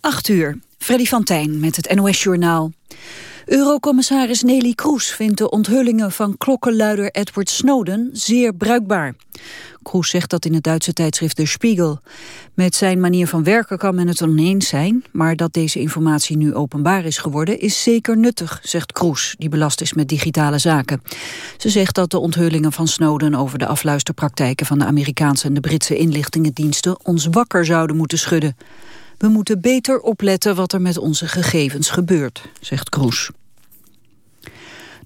8 uur, Freddy van Tijn met het NOS-journaal. Eurocommissaris Nelly Kroes vindt de onthullingen van klokkenluider Edward Snowden zeer bruikbaar. Kroes zegt dat in het Duitse tijdschrift Der Spiegel. Met zijn manier van werken kan men het oneens zijn, maar dat deze informatie nu openbaar is geworden is zeker nuttig, zegt Kroes, die belast is met digitale zaken. Ze zegt dat de onthullingen van Snowden over de afluisterpraktijken van de Amerikaanse en de Britse inlichtingendiensten ons wakker zouden moeten schudden. We moeten beter opletten wat er met onze gegevens gebeurt, zegt Kroes.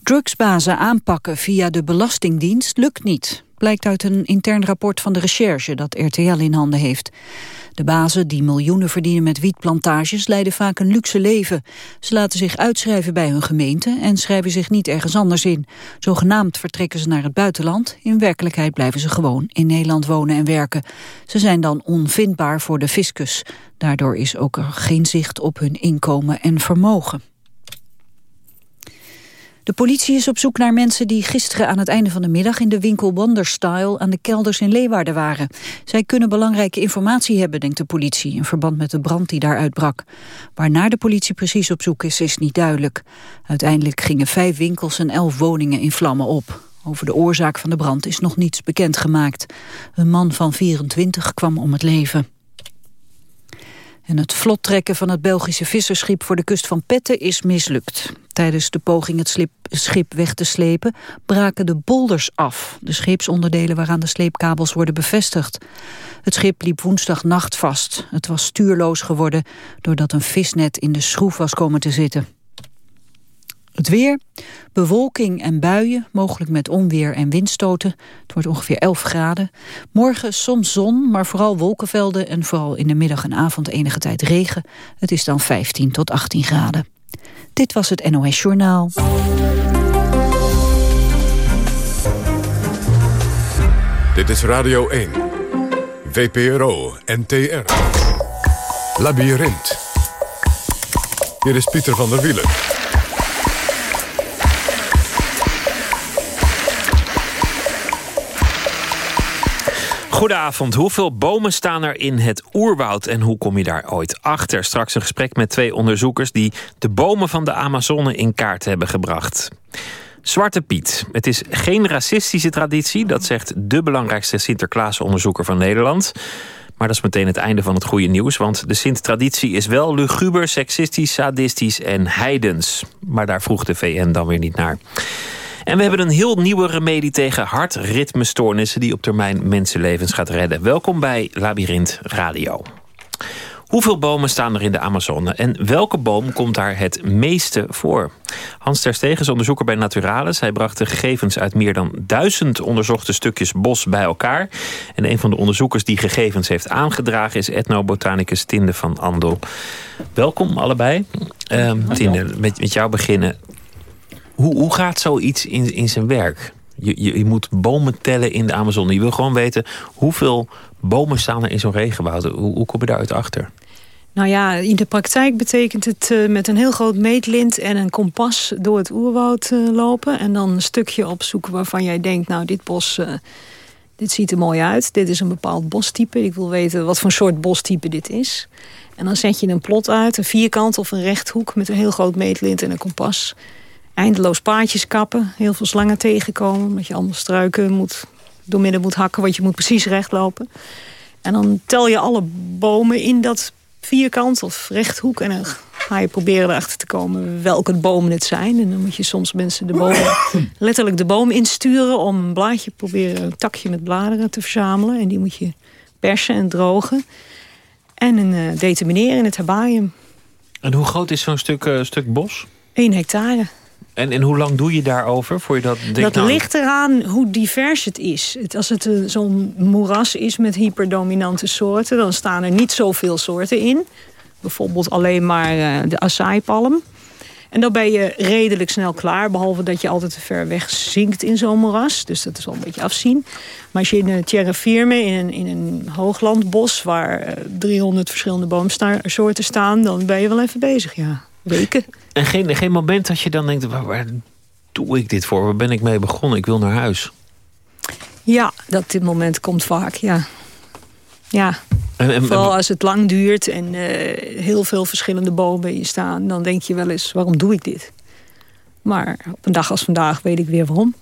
Drugsbazen aanpakken via de Belastingdienst lukt niet. Blijkt uit een intern rapport van de recherche dat RTL in handen heeft. De bazen die miljoenen verdienen met wietplantages leiden vaak een luxe leven. Ze laten zich uitschrijven bij hun gemeente en schrijven zich niet ergens anders in. Zogenaamd vertrekken ze naar het buitenland. In werkelijkheid blijven ze gewoon in Nederland wonen en werken. Ze zijn dan onvindbaar voor de fiscus. Daardoor is ook er geen zicht op hun inkomen en vermogen. De politie is op zoek naar mensen die gisteren aan het einde van de middag in de winkel Wonderstyle aan de kelders in Leeuwarden waren. Zij kunnen belangrijke informatie hebben, denkt de politie, in verband met de brand die daar uitbrak. Waarnaar de politie precies op zoek is, is niet duidelijk. Uiteindelijk gingen vijf winkels en elf woningen in vlammen op. Over de oorzaak van de brand is nog niets bekendgemaakt. Een man van 24 kwam om het leven. En het vlottrekken van het Belgische visserschip voor de kust van Petten is mislukt. Tijdens de poging het schip weg te slepen braken de bolders af. De scheepsonderdelen waaraan de sleepkabels worden bevestigd. Het schip liep woensdagnacht vast. Het was stuurloos geworden doordat een visnet in de schroef was komen te zitten. Het weer, bewolking en buien, mogelijk met onweer en windstoten. Het wordt ongeveer 11 graden. Morgen soms zon, maar vooral wolkenvelden... en vooral in de middag en avond enige tijd regen. Het is dan 15 tot 18 graden. Dit was het NOS Journaal. Dit is Radio 1. VPRO NTR. Labyrinth. Hier is Pieter van der Wielen. Goedenavond. Hoeveel bomen staan er in het oerwoud en hoe kom je daar ooit achter? Straks een gesprek met twee onderzoekers die de bomen van de Amazone in kaart hebben gebracht. Zwarte Piet. Het is geen racistische traditie, dat zegt de belangrijkste Sinterklaasonderzoeker van Nederland. Maar dat is meteen het einde van het goede nieuws, want de Sint-traditie is wel luguber, seksistisch, sadistisch en heidens. Maar daar vroeg de VN dan weer niet naar. En we hebben een heel nieuwe remedie tegen hartritmestoornissen... die op termijn mensenlevens gaat redden. Welkom bij Labyrinth Radio. Hoeveel bomen staan er in de Amazone en welke boom komt daar het meeste voor? Hans Terstegen is onderzoeker bij Naturalis. Hij bracht de gegevens uit meer dan duizend onderzochte stukjes bos bij elkaar. En een van de onderzoekers die gegevens heeft aangedragen is etnobotanicus Tinde van Andel. Welkom allebei. Uh, Tinde, met, met jou beginnen. Hoe, hoe gaat zoiets in, in zijn werk? Je, je, je, moet bomen tellen in de Amazone. Je wil gewoon weten hoeveel bomen staan er in zo'n regenwoud. Hoe, hoe kom je daaruit achter? Nou ja, in de praktijk betekent het uh, met een heel groot meetlint en een kompas door het oerwoud uh, lopen. En dan een stukje opzoeken waarvan jij denkt, nou dit bos, uh, dit ziet er mooi uit. Dit is een bepaald bostype. Ik wil weten wat voor soort bostype dit is. En dan zet je een plot uit, een vierkant of een rechthoek met een heel groot meetlint en een kompas eindeloos paadjes kappen. Heel veel slangen tegenkomen. Omdat je allemaal struiken moet, doormidden moet hakken. Want je moet precies recht lopen. En dan tel je alle bomen in dat vierkant of rechthoek. En dan ga je proberen erachter te komen welke bomen het zijn. En dan moet je soms mensen de bomen, letterlijk de boom insturen... om een blaadje proberen, een takje met bladeren te verzamelen. En die moet je persen en drogen. En een, uh, determineren in het herbarium. En hoe groot is zo'n stuk, uh, stuk bos? 1 hectare. En, en hoe lang doe je daarover voor je dat? Dat nou, ligt eraan hoe divers het is. Het, als het zo'n moeras is met hyperdominante soorten... dan staan er niet zoveel soorten in. Bijvoorbeeld alleen maar uh, de acai-palm. En dan ben je redelijk snel klaar. Behalve dat je altijd te ver weg zinkt in zo'n moeras. Dus dat is wel een beetje afzien. Maar als je in een Tierra Firme, in een, in een hooglandbos... waar uh, 300 verschillende boomsoorten staan... dan ben je wel even bezig, ja. Weken. En geen, geen moment dat je dan denkt, waar, waar doe ik dit voor? Waar ben ik mee begonnen? Ik wil naar huis. Ja, dat dit moment komt vaak, ja. Ja. Vooral als het lang duurt en heel veel verschillende bomen hier staan... dan denk je wel eens, waarom doe ik dit? Maar op een dag als vandaag weet ik weer waarom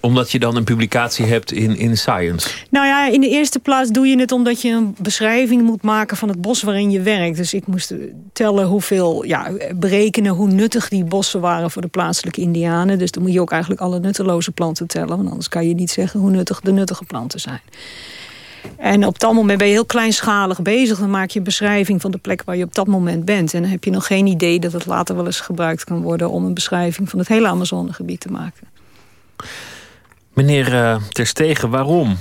omdat je dan een publicatie hebt in, in Science? Nou ja, in de eerste plaats doe je het omdat je een beschrijving moet maken van het bos waarin je werkt. Dus ik moest tellen hoeveel, ja, berekenen hoe nuttig die bossen waren voor de plaatselijke indianen. Dus dan moet je ook eigenlijk alle nutteloze planten tellen. Want anders kan je niet zeggen hoe nuttig de nuttige planten zijn. En op dat moment ben je heel kleinschalig bezig. Dan maak je een beschrijving van de plek waar je op dat moment bent. En dan heb je nog geen idee dat het later wel eens gebruikt kan worden... om een beschrijving van het hele Amazonegebied te maken. Meneer uh, Terstegen, waarom?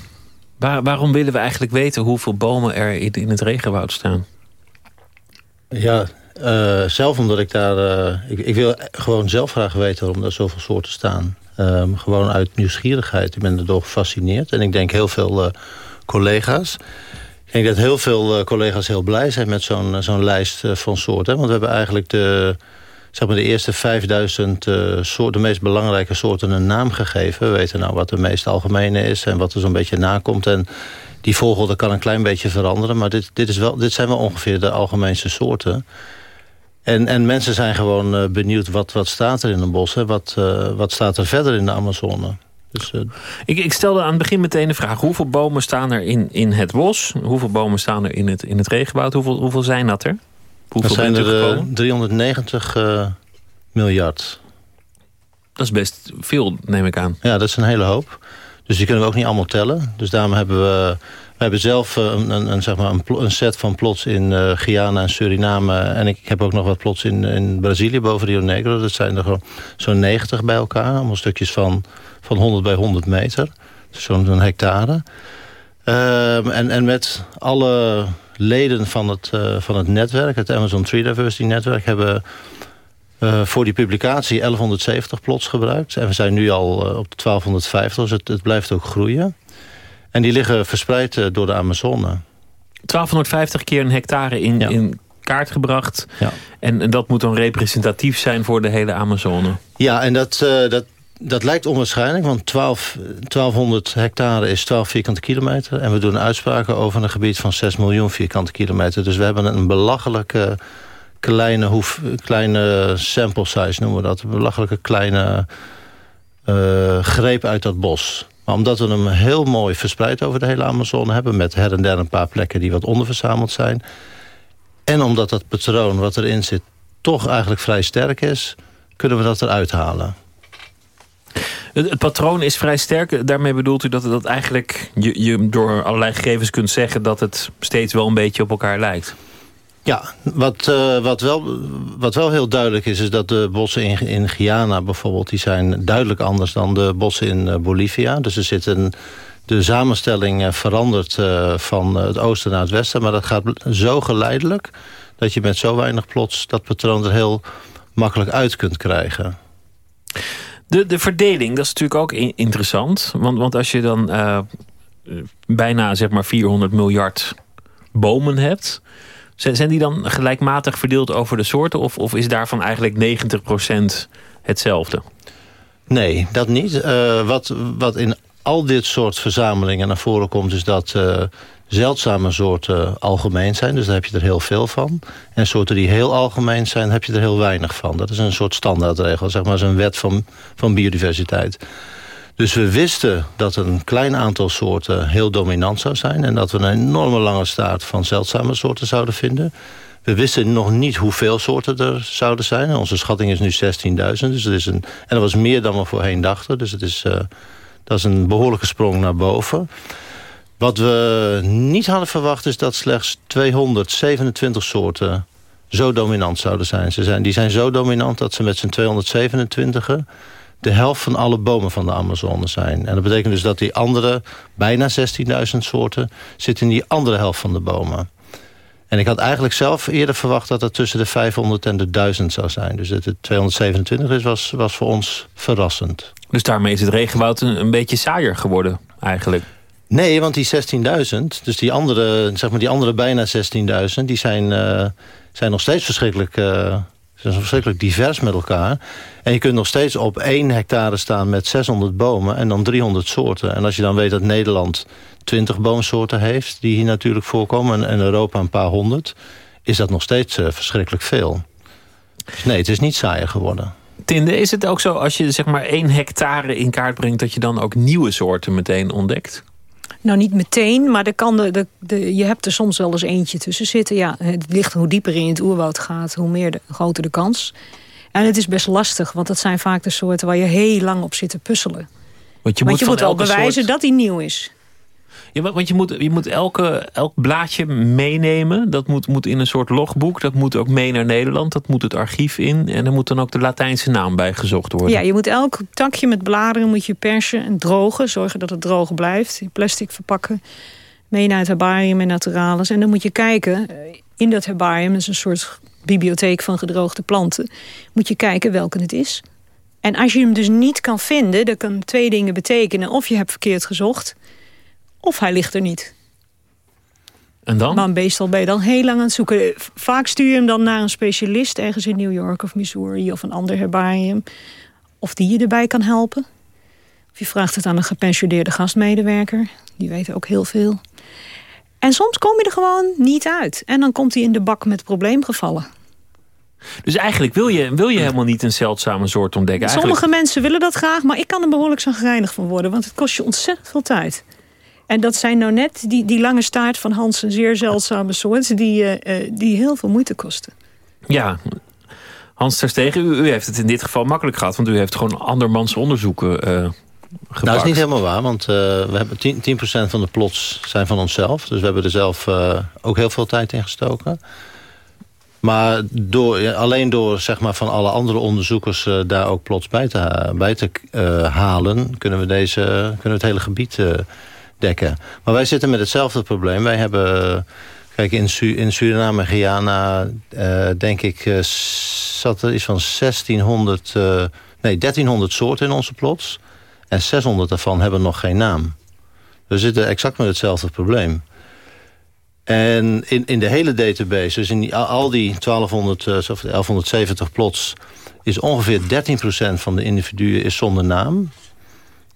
waarom willen we eigenlijk weten hoeveel bomen er in, het regenwoud staan? Ja, uh, zelf omdat ik daar... Uh, ik, ik, wil gewoon zelf graag weten waarom er zoveel soorten staan. Um, gewoon uit nieuwsgierigheid. Ik ben erdoor gefascineerd. En ik denk heel veel collega's. Ik denk dat heel veel collega's heel blij zijn met zo'n zo'n lijst van soorten. Want we hebben eigenlijk de zeg maar de eerste 5000 uh, soorten, de meest belangrijke soorten een naam gegeven. We weten nou wat de meest algemene is en wat er zo'n beetje nakomt. En die volgorde kan een klein beetje veranderen. Maar dit, dit, is wel, dit zijn wel ongeveer de algemeenste soorten. En, en mensen zijn gewoon uh, benieuwd wat, wat staat er in een bos. Hè? Wat, uh, wat staat er verder in de Amazone. Dus, ik, ik stelde aan het begin meteen de vraag... hoeveel bomen staan er in, in het bos? Hoeveel bomen staan er in het, in het regenwoud? Hoeveel, hoeveel zijn dat er? Hoeveel zijn er 390 uh, eh, miljard. Dat is best veel, neem ik aan. Ja, dat is een hele hoop. Dus die kunnen we ook niet allemaal tellen. Dus daarom hebben we... We hebben zelf eh, een, een, een zeg maar een, een, set van plots in uh, Guyana en Suriname. En ik heb ook nog wat plots in, in Brazilië boven Rio Negro. Dat zijn er gewoon zo'n 90 bij elkaar. Allemaal stukjes van, van 100 bij 100 meter. Dus zo'n hectare. Uh, en, en met alle leden van het, uh, van het netwerk, het Amazon Tree Diversity Netwerk, hebben uh, voor die publicatie 1170 plots gebruikt. En we zijn nu al uh, op de 1250, dus het, het, blijft ook groeien. En die liggen verspreid door de Amazone. 1250 keer een hectare in, in kaart gebracht. Ja. En, en, dat moet dan representatief zijn voor de hele Amazone. Ja, en dat, dat, dat lijkt onwaarschijnlijk, want 12, 1200 hectare is 12 vierkante kilometer. En we doen uitspraken over een gebied van 6 miljoen vierkante kilometer. Dus we hebben een belachelijke kleine, hoef, kleine sample size, noemen we dat. Een belachelijke kleine uh, greep uit dat bos. Maar omdat we hem heel mooi verspreid over de hele Amazone hebben... met her en der een paar plekken die wat onderverzameld zijn... en omdat dat patroon wat erin zit toch eigenlijk vrij sterk is... kunnen we dat eruit halen. Het, patroon is vrij sterk. Daarmee bedoelt u dat, dat eigenlijk je, door allerlei gegevens kunt zeggen... dat het steeds wel een beetje op elkaar lijkt? Ja, wat, uh, wat, wel, wat wel heel duidelijk is... is dat de bossen in, in Guyana bijvoorbeeld... die zijn duidelijk anders dan de bossen in uh, Bolivia. Dus er zit een... De samenstelling uh, verandert van het oosten naar het westen... maar dat gaat zo geleidelijk... dat je met zo weinig plots dat patroon er heel makkelijk uit kunt krijgen. De, de verdeling, dat is natuurlijk ook interessant. Want, want als je dan uh, bijna zeg maar 400 miljard bomen hebt... Zijn die dan gelijkmatig verdeeld over de soorten? Of, of is daarvan eigenlijk 90% hetzelfde? Nee, dat niet. Uh, wat, wat in al dit soort verzamelingen naar voren komt... is dat uh, zeldzame soorten algemeen zijn. Dus daar heb je er heel veel van. En soorten die heel algemeen zijn, heb je er heel weinig van. Dat is een soort standaardregel, zeg maar, een wet van, van biodiversiteit. Dus we wisten dat een klein aantal soorten heel dominant zou zijn... en dat we een enorme lange staart van zeldzame soorten zouden vinden. We wisten nog niet hoeveel soorten er zouden zijn. Onze schatting is nu 16.000. Dus is een, en dat was meer dan we voorheen dachten. Dus het is, uh, dat is een behoorlijke sprong naar boven. Wat we niet hadden verwacht is dat slechts 227 soorten zo dominant zouden zijn. Ze zijn die zijn zo dominant dat ze met z'n 227 de helft van alle bomen van de Amazone zijn. En dat betekent dus dat die andere, bijna 16.000 soorten... zitten in die andere helft van de bomen. En ik had eigenlijk zelf eerder verwacht dat het tussen de 500 en de 1000 zou zijn. Dus dat het 227 is, was, was voor ons verrassend. Dus daarmee is het regenwoud een, een beetje saaier geworden eigenlijk? Nee, want die 16.000, dus die andere, zeg maar die andere bijna 16.000... die zijn, uh, zijn nog steeds verschrikkelijk uh, zijn verschrikkelijk divers met elkaar. En je kunt nog steeds op één hectare staan met 600 bomen... en dan 300 soorten. En als je dan weet dat Nederland 20 boomsoorten heeft... die hier natuurlijk voorkomen en Europa een paar honderd... is dat nog steeds uh, verschrikkelijk veel. Dus nee, het is niet saaier geworden. Tinde, is het ook zo als je zeg maar één hectare in kaart brengt... dat je dan ook nieuwe soorten meteen ontdekt? Nou, niet meteen, maar de kan de, de, de, je hebt er soms wel eens eentje tussen zitten. Ja, het ligt hoe dieper in het oerwoud gaat, hoe meer de, groter de kans. En het is best lastig, want dat zijn vaak de soorten... waar je heel lang op zit te puzzelen. Want je moet, je moet wel bewijzen dat die nieuw is. Ja, want je moet, je moet elke, elk blaadje meenemen. Dat moet, moet in een soort logboek. Dat moet ook mee naar Nederland. Dat moet het archief in. En er moet dan ook de Latijnse naam bij gezocht worden. Ja, je moet elk takje met bladeren moet je persen en drogen. Zorgen dat het droog blijft. In plastic verpakken. Mee naar het herbarium en naturalis. En dan moet je kijken. Eh, in dat herbarium, dat is een soort bibliotheek van gedroogde planten. Moet je kijken welke het is. En als je hem dus niet kan vinden, dat kan twee dingen betekenen. Of je hebt verkeerd gezocht of hij ligt er niet. En dan? Maar meestal ben je dan heel lang aan het zoeken. Vaak stuur je hem dan naar een specialist... ergens in New York of Missouri of een ander herbarium. Of die je erbij kan helpen. Of je vraagt het aan een gepensioneerde gastmedewerker. Die weten ook heel veel. En soms kom je er gewoon niet uit. En dan komt hij in de bak met probleemgevallen. Dus eigenlijk wil je, wil je helemaal niet een zeldzame soort ontdekken. Sommige mensen willen dat graag, maar ik kan er behoorlijk zo gereinigd van worden. Want het kost je ontzettend veel tijd. En dat zijn nou net die, die lange staart van Hans, een zeer zeldzame soort... die, uh, die heel veel moeite kosten. Ja, Hans Terstegen, u, u heeft het in dit geval makkelijk gehad... want u heeft gewoon andermans onderzoeken uh, Nou, dat is niet helemaal waar, want uh, we hebben 10%, 10 van de plots zijn van onszelf. Dus we hebben er zelf ook heel veel tijd in gestoken. Maar door, alleen door zeg maar, van alle andere onderzoekers daar ook plots bij te, bij te halen... kunnen we, deze, kunnen we het hele gebied Maar wij zitten met hetzelfde probleem. Wij hebben... Kijk, in, in Suriname en Guyana, uh, denk ik, uh, zat er iets van 1600, uh, nee, 1300 soorten in onze plots. En 600 daarvan hebben nog geen naam. We zitten exact met hetzelfde probleem. En in, in de hele database, dus in al die 1200, 1170 plots... is ongeveer 13% van de individuen is zonder naam.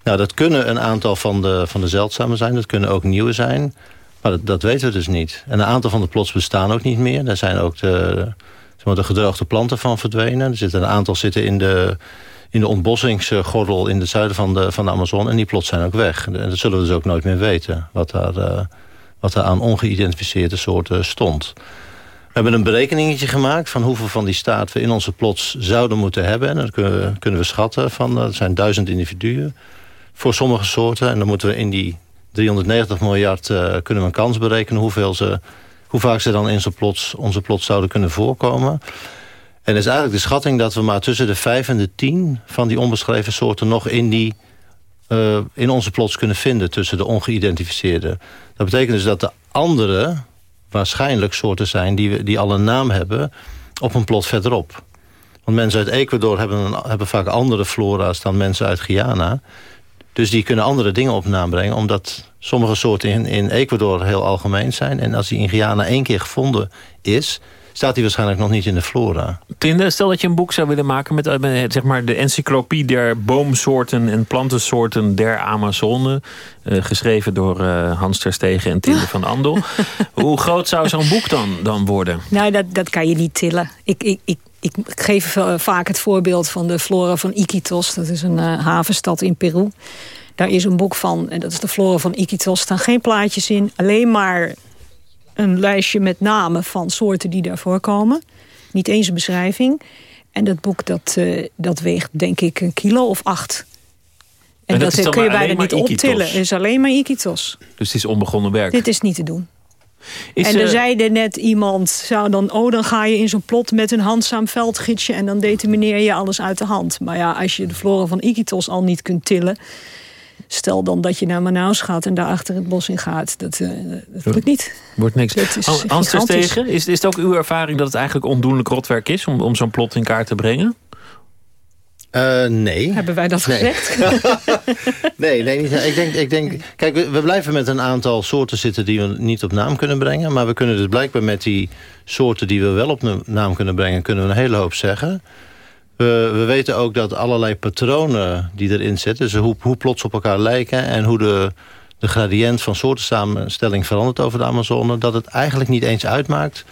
Nou, dat kunnen een aantal van de, van de zeldzame zijn. Dat kunnen ook nieuwe zijn. Maar dat, dat weten we dus niet. En een aantal van de plots bestaan ook niet meer. Daar zijn ook de, zeg maar, de gedroogde planten van verdwenen. Er zitten een aantal zitten in de, in de ontbossingsgordel in het zuiden van de, van de Amazon. En die plots zijn ook weg. En dat zullen we dus ook nooit meer weten. Wat daar, uh, wat daar aan ongeïdentificeerde soorten stond. We hebben een berekeningetje gemaakt van hoeveel van die staat we in onze plots zouden moeten hebben. En dat kunnen we, kunnen we schatten van, dat zijn duizend individuen voor sommige soorten. En dan moeten we in die 390 miljard uh, kunnen we een kans berekenen... Hoeveel ze, hoe vaak ze dan in plots, onze plots zouden kunnen voorkomen. En is eigenlijk de schatting dat we maar tussen de 5 en de 10... van die onbeschreven soorten nog in, die, uh, in onze plots kunnen vinden... tussen de ongeïdentificeerde. Dat betekent dus dat de andere waarschijnlijk soorten zijn... die, die al een naam hebben op een plot verderop. Want mensen uit Ecuador hebben, hebben vaak andere flora's... dan mensen uit Guyana... Dus die kunnen andere dingen op naam brengen... omdat sommige soorten in, in Ecuador heel algemeen zijn. En als die in Guyana één keer gevonden is staat die waarschijnlijk nog niet in de flora. Tinde, stel dat je een boek zou willen maken met, met zeg maar de encyclopie der boomsoorten en plantensoorten der Amazone. Uh, geschreven door uh, Hans Terstegen en Tinde van Andel. Hoe groot zou zo'n boek dan, dan worden? Nou, dat, dat kan je niet tillen. Ik, ik, ik, ik geef eh, vaak het voorbeeld van de flora van Iquitos. Dat is een havenstad in Peru. Daar is een boek van, en dat is de flora van Iquitos. Er staan geen plaatjes in, alleen maar een lijstje met namen van soorten die daar voorkomen. Niet eens een beschrijving. En dat boek dat, uh, dat weegt denk ik een kilo of acht. En, dat, dat kun je bijna niet optillen. Het is alleen maar Iquitos. Dus het is onbegonnen werk? Dit is niet te doen. Is en er, er zeide net iemand, zou dan, oh dan ga je in zo'n plot met een handzaam veldgidsje... en dan determineer je alles uit de hand. Maar ja, als je de flora van Iquitos al niet kunt tillen... Stel dan dat je naar Manaus gaat en daar achter het bos in gaat. Dat, uh, dat lukt niet. Wordt niks. Hans tegen, is, is het ook uw ervaring dat het eigenlijk ondoenlijk rotwerk is... om, om zo'n plot in kaart te brengen? Uh, nee. Hebben wij dat gezegd? nee, nee niet. Ik denk, ik denk, kijk, we, we, blijven met een aantal soorten zitten die we niet op naam kunnen brengen. Maar we kunnen dus blijkbaar met die soorten die we wel op naam kunnen brengen... kunnen we een hele hoop zeggen. We, we weten ook dat allerlei patronen die erin zitten... dus hoe, hoe plots op elkaar lijken en hoe de, de gradient van soortensamenstelling verandert over de Amazone... dat het eigenlijk niet eens uitmaakt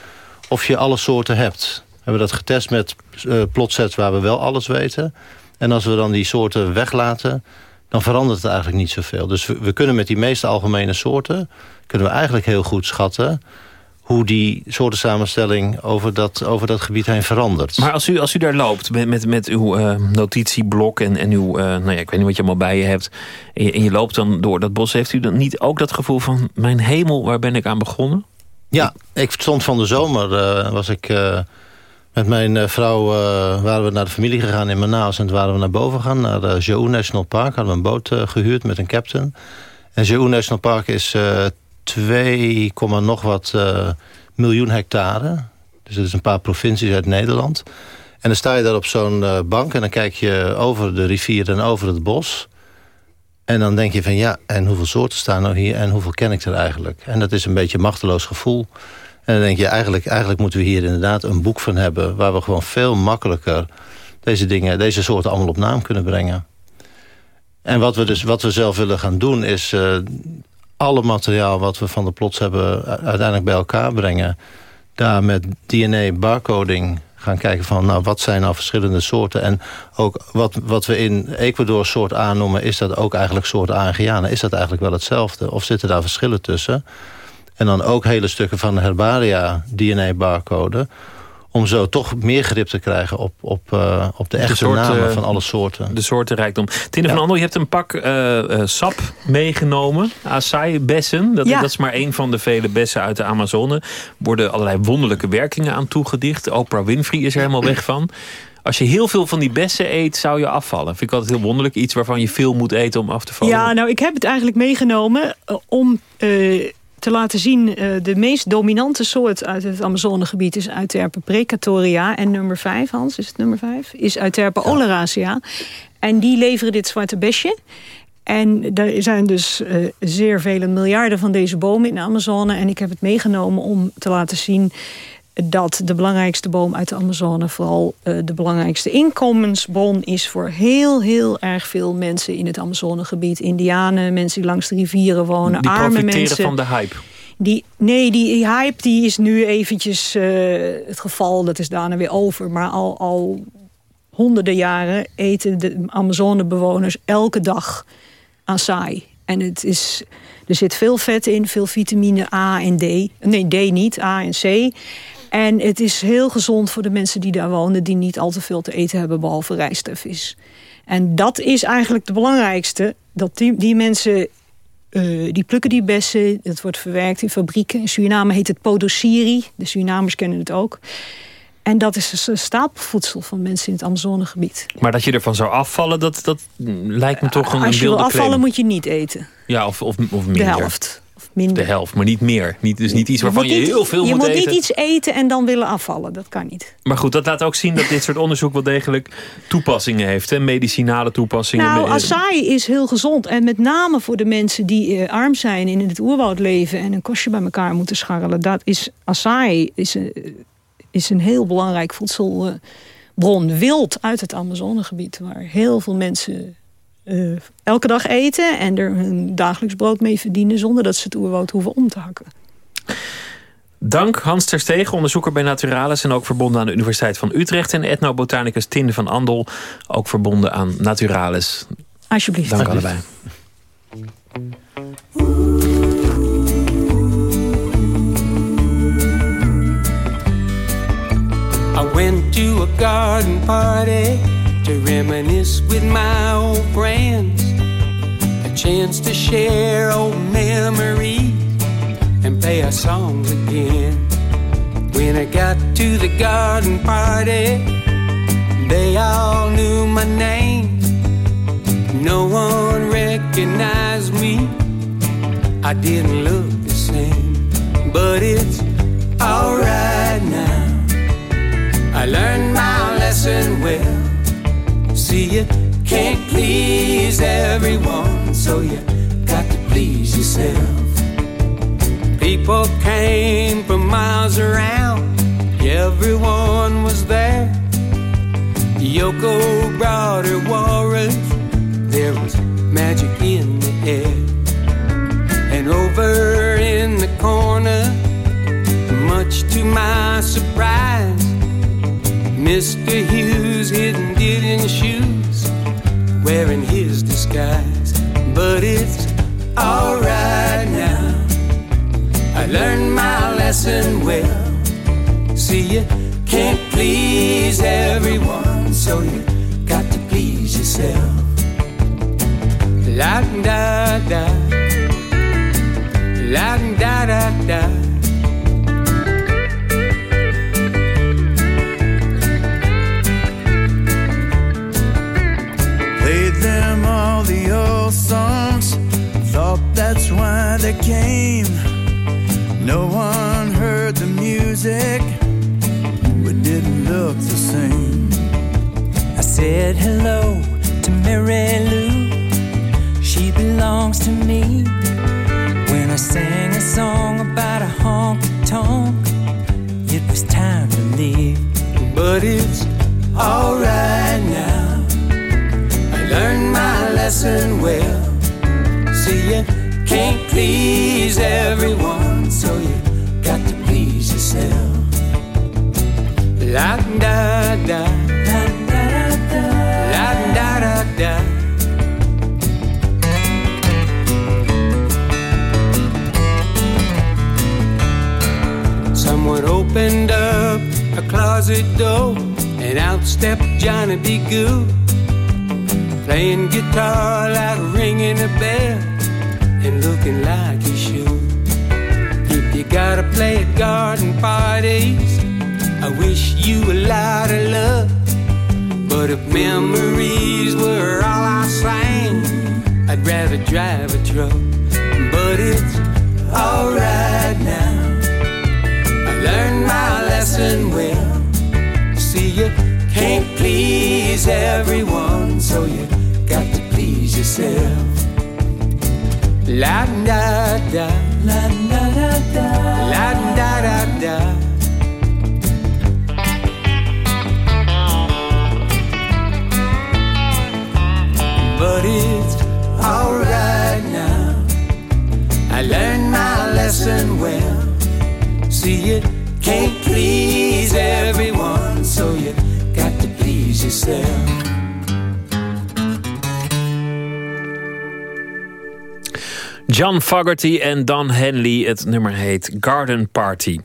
of je alle soorten hebt. We hebben dat getest met uh, plotsets waar we wel alles weten. En als we dan die soorten weglaten, dan verandert het eigenlijk niet zoveel. Dus we, we kunnen met die meeste algemene soorten... kunnen we eigenlijk heel goed schatten hoe die soortensamenstelling over dat, over dat gebied heen verandert. Maar als u, als u daar loopt met, met, met uw uh, notitieblok en, en uw, uh, nou ja, ik weet niet wat je allemaal bij je hebt, en je, en je, loopt dan door dat bos, heeft u dan niet ook dat gevoel van, mijn hemel, waar ben ik aan begonnen? Ja, ik stond van de zomer, uh, was ik met mijn vrouw, waren we naar de familie gegaan in Manaus en toen waren we naar boven gegaan, naar Jou National Park, hadden we een boot gehuurd met een captain. En Jou National Park is 2, nog wat uh, miljoen hectare. Dus dat is een paar provincies uit Nederland. En dan sta je daar op zo'n uh, bank en dan kijk je over de rivier en over het bos. En dan denk je van ja, en hoeveel soorten staan er hier en hoeveel ken ik er eigenlijk? En dat is een beetje een machteloos gevoel. En dan denk je eigenlijk, eigenlijk moeten we hier inderdaad een boek van hebben... waar we gewoon veel makkelijker deze dingen, deze soorten allemaal op naam kunnen brengen. En wat we, dus, wat we zelf willen gaan doen is uh, alle materiaal wat we van de plots hebben uiteindelijk bij elkaar brengen. Daar met DNA barcoding gaan kijken van nou, wat zijn nou verschillende soorten. En ook wat, wat we in Ecuador soort A noemen, is dat ook eigenlijk soort A en. Is dat eigenlijk wel hetzelfde? Of zitten daar verschillen tussen? En dan ook hele stukken van de herbaria DNA barcode om zo toch meer grip te krijgen op, op, uh, op de echte de namen van alle soorten. De soortenrijkdom. Tine ja. van Andel, je hebt een pak uh, uh, sap meegenomen. Acai-bessen. Dat, ja. dat, is maar één van de vele bessen uit de Amazone. Worden allerlei wonderlijke werkingen aan toegedicht. Oprah Winfrey is er helemaal weg van. Als je heel veel van die bessen eet, zou je afvallen. Vind ik altijd heel wonderlijk. Iets waarvan je veel moet eten om af te vallen. Ja, nou, ik heb het eigenlijk meegenomen om te laten zien... Uh, de meest dominante soort uit het Amazonegebied is Euterpe precatoria. En nummer 5, Hans, is het nummer 5? Is Euterpe ja. oleracea. En die leveren dit zwarte besje. En er zijn dus uh, zeer vele miljarden van deze bomen in de Amazone. En ik heb het meegenomen om te laten zien dat de belangrijkste boom uit de Amazone... vooral uh, de belangrijkste inkomensbron is voor heel, heel erg veel mensen... in het Amazonegebied. Indianen, mensen die langs de rivieren wonen, die arme mensen. Die van de hype. Die, nee, die hype die is nu eventjes uh, het geval. Dat is daarna weer over. Maar al, al honderden jaren eten de Amazonebewoners elke dag acai. En het is, er zit veel vet in, veel vitamine A en D. Nee, D niet, A en C. En het is heel gezond voor de mensen die daar wonen... die niet al te veel te eten hebben, behalve rijst en vis. En dat is eigenlijk het belangrijkste. Dat die, die mensen, uh, die plukken die bessen. Het wordt verwerkt in fabrieken. In Suriname heet het podosiri. De Surinamers kennen het ook. En dat is een stapelvoedsel van mensen in het Amazonegebied. Maar dat je ervan zou afvallen, dat, dat lijkt me toch een Als je wil afvallen, claim. moet je niet eten. Ja, of, of, of minder. De helft. Minder. De helft, maar niet meer. Niet, dus niet iets waarvan je, je heel veel je moet, eten. Je moet niet iets eten en dan willen afvallen. Dat kan niet. Maar goed, dat laat ook zien dat dit soort onderzoek wel degelijk toepassingen heeft. Hè? Medicinale toepassingen. Nou, acai is heel gezond. En met name voor de mensen die uh, arm zijn in het oerwoud leven... en een kostje bij elkaar moeten scharrelen. Dat is, acai is, uh, is een heel belangrijk voedselbron. Wild uit het Amazonegebied. Waar heel veel mensen uh, elke dag eten en er hun dagelijks brood mee verdienen... zonder dat ze het oerwoud hoeven om te hakken. Dank Hans Terstegen, onderzoeker bij Naturalis... en ook verbonden aan de Universiteit van Utrecht... en etnobotanicus Tinde van Andel, ook verbonden aan Naturalis. Alsjeblieft. Dank allebei. I went to a garden party to reminisce with my old friends, chance to share old memories and play our songs again. When I got to the garden party, they all knew my name. No one recognized me. I didn't look the same, but it's alright now. I learned my lesson well See you can't please everyone, so you got to please yourself. People came from miles around, everyone was there. Yoko brought her walrus, there was magic in the air. And over in the corner, much to my surprise, Mr. Hughes hidden did in shoes, wearing his disguise. But it's alright now. I learned my lesson well. See, you can't please everyone, so you got to please yourself. La da da, la da da da. Old songs, thought that's why they came. No one heard the music, we didn't look the same. I said hello to Mary Lou, she belongs to me. When I sang a song about a honky tonk, it was time to leave. But it's alright lesson well. See, you can't please everyone, so you got to please yourself. La da da, la da da, la da da da. Someone opened up a closet door, and out stepped Johnny B. Goo, playing guitar like ringing a bell, and looking like he should. If you gotta play at garden parties, I wish you a lot of love. But if memories were all I sang, I'd rather drive a truck. But it's alright now. I learned my lesson well. See, you can't please everyone, so you please yourself. La da da, la da da da, la da da da. But it's alright now. I learned my lesson well. See, it can't please everyone, John Fogerty en Don Henley. Het nummer heet Garden Party.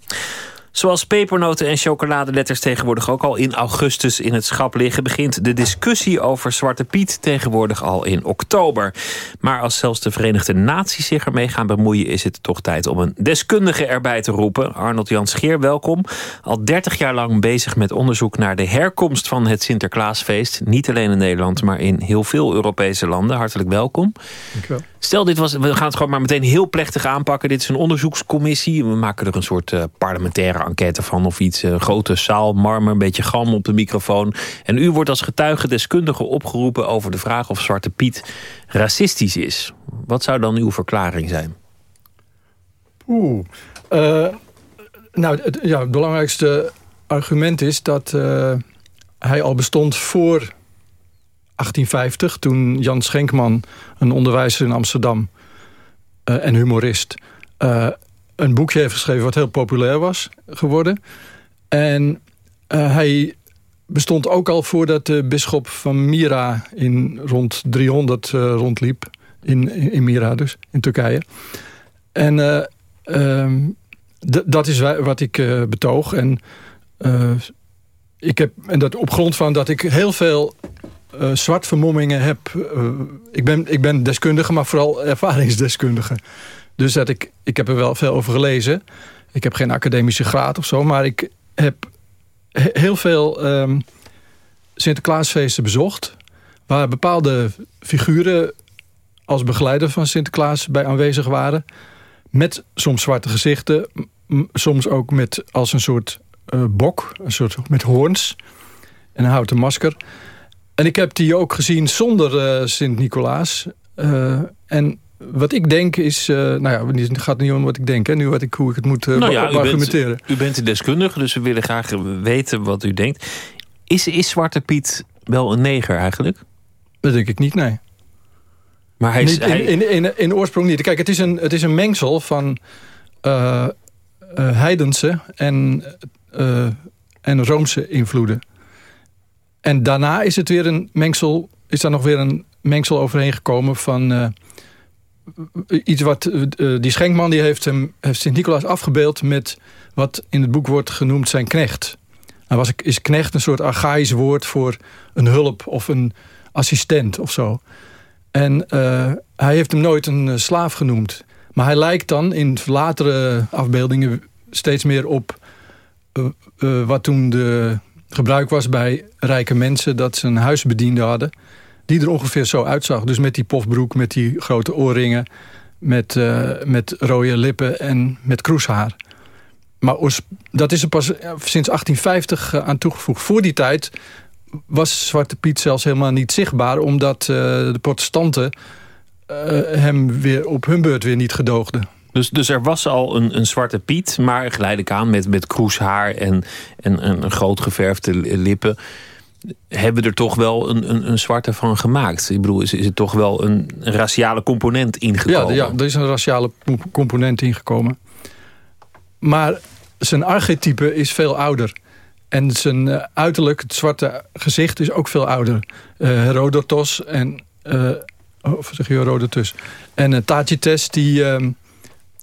Zoals pepernoten en chocoladeletters tegenwoordig ook al in augustus in het schap liggen, begint de discussie over Zwarte Piet tegenwoordig al in oktober. Maar als zelfs de Verenigde Naties zich ermee gaan bemoeien, is het toch tijd om een deskundige erbij te roepen. Arnold Jan Scheer, welkom. Al 30 jaar lang bezig met onderzoek naar de herkomst van het Sinterklaasfeest. Niet alleen in Nederland, maar in heel veel Europese landen. Hartelijk welkom. Dank wel. Stel, dit was, we gaan het gewoon maar meteen heel plechtig aanpakken. Dit is een onderzoekscommissie. We maken er een soort uh, parlementaire enquête van of iets. Een grote zaal, marmer, een beetje gram op de microfoon. En u wordt als getuige deskundige opgeroepen over de vraag of Zwarte Piet racistisch is. Wat zou dan uw verklaring zijn? Oeh. Uh, nou, het, ja, het belangrijkste argument is dat uh, hij al bestond voor 1850, toen Jan Schenkman, een onderwijzer in Amsterdam uh, en humorist, uh, een boekje heeft geschreven wat heel populair was geworden. En uh, hij bestond ook al voordat de bisschop van Mira in rond 300 rondliep. In, in Mira dus, in Turkije. En um, dat is wat ik betoog. En, ik heb, en dat op grond van dat ik heel veel uh, zwartvermommingen heb. Uh, ik, ben, ik ben deskundige, maar vooral ervaringsdeskundige. Dus dat ik, ik heb er wel veel over gelezen. Ik heb geen academische graad of zo, maar ik heb heel veel um, Sinterklaasfeesten bezocht. Waar bepaalde figuren als begeleider van Sinterklaas bij aanwezig waren. Met soms zwarte gezichten. Soms ook met als een soort uh, bok. Een soort met hoorns. En een houten masker. En ik heb die ook gezien zonder uh, Sint-Nicolaas. Uh, en wat ik denk is... Uh, nou ja, het gaat niet om wat ik denk. Hè, nu wat ik, hoe ik het moet nou ja, argumenteren. U bent, u bent de deskundige, dus we willen graag weten wat u denkt. Is, is Zwarte Piet wel een neger eigenlijk? Dat denk ik niet, nee. Maar hij is, in, in, in, in, oorsprong niet. Kijk, het is een, het is een mengsel van heidense en, en Roomse invloeden. En daarna is het weer een mengsel, is daar nog weer een mengsel overheen gekomen van iets wat die schenkman die heeft, hem, heeft Sint-Nicolaas afgebeeld met wat in het boek wordt genoemd zijn knecht. Nou was, is knecht een soort archaïsch woord voor een hulp of een assistent of zo. En uh, hij heeft hem nooit een slaaf genoemd. Maar hij lijkt dan in latere afbeeldingen steeds meer op wat toen de gebruik was bij rijke mensen... dat ze een huisbediende hadden die er ongeveer zo uitzag. Dus met die pofbroek, met die grote oorringen... met, met rode lippen en met kroeshaar. Maar dat is er pas sinds 1850 aan toegevoegd. Voor die tijd was Zwarte Piet zelfs helemaal niet zichtbaar... omdat de protestanten hem weer op hun beurt weer niet gedoogden. Dus, dus er was al een, een Zwarte Piet, maar geleidelijk aan met, met kroeshaar en, en, en een groot geverfde lippen... hebben er toch wel een, een, een zwarte van gemaakt. Ik bedoel, is, is het toch wel een, raciale component ingekomen? Ja, ja, er is een raciale component ingekomen. Maar zijn archetype is veel ouder. En zijn uh, uiterlijk, het zwarte gezicht, is ook veel ouder. Uh, Herodotos en... Uh, of zeg je Herodotus? En uh, Tacitus, die, uh,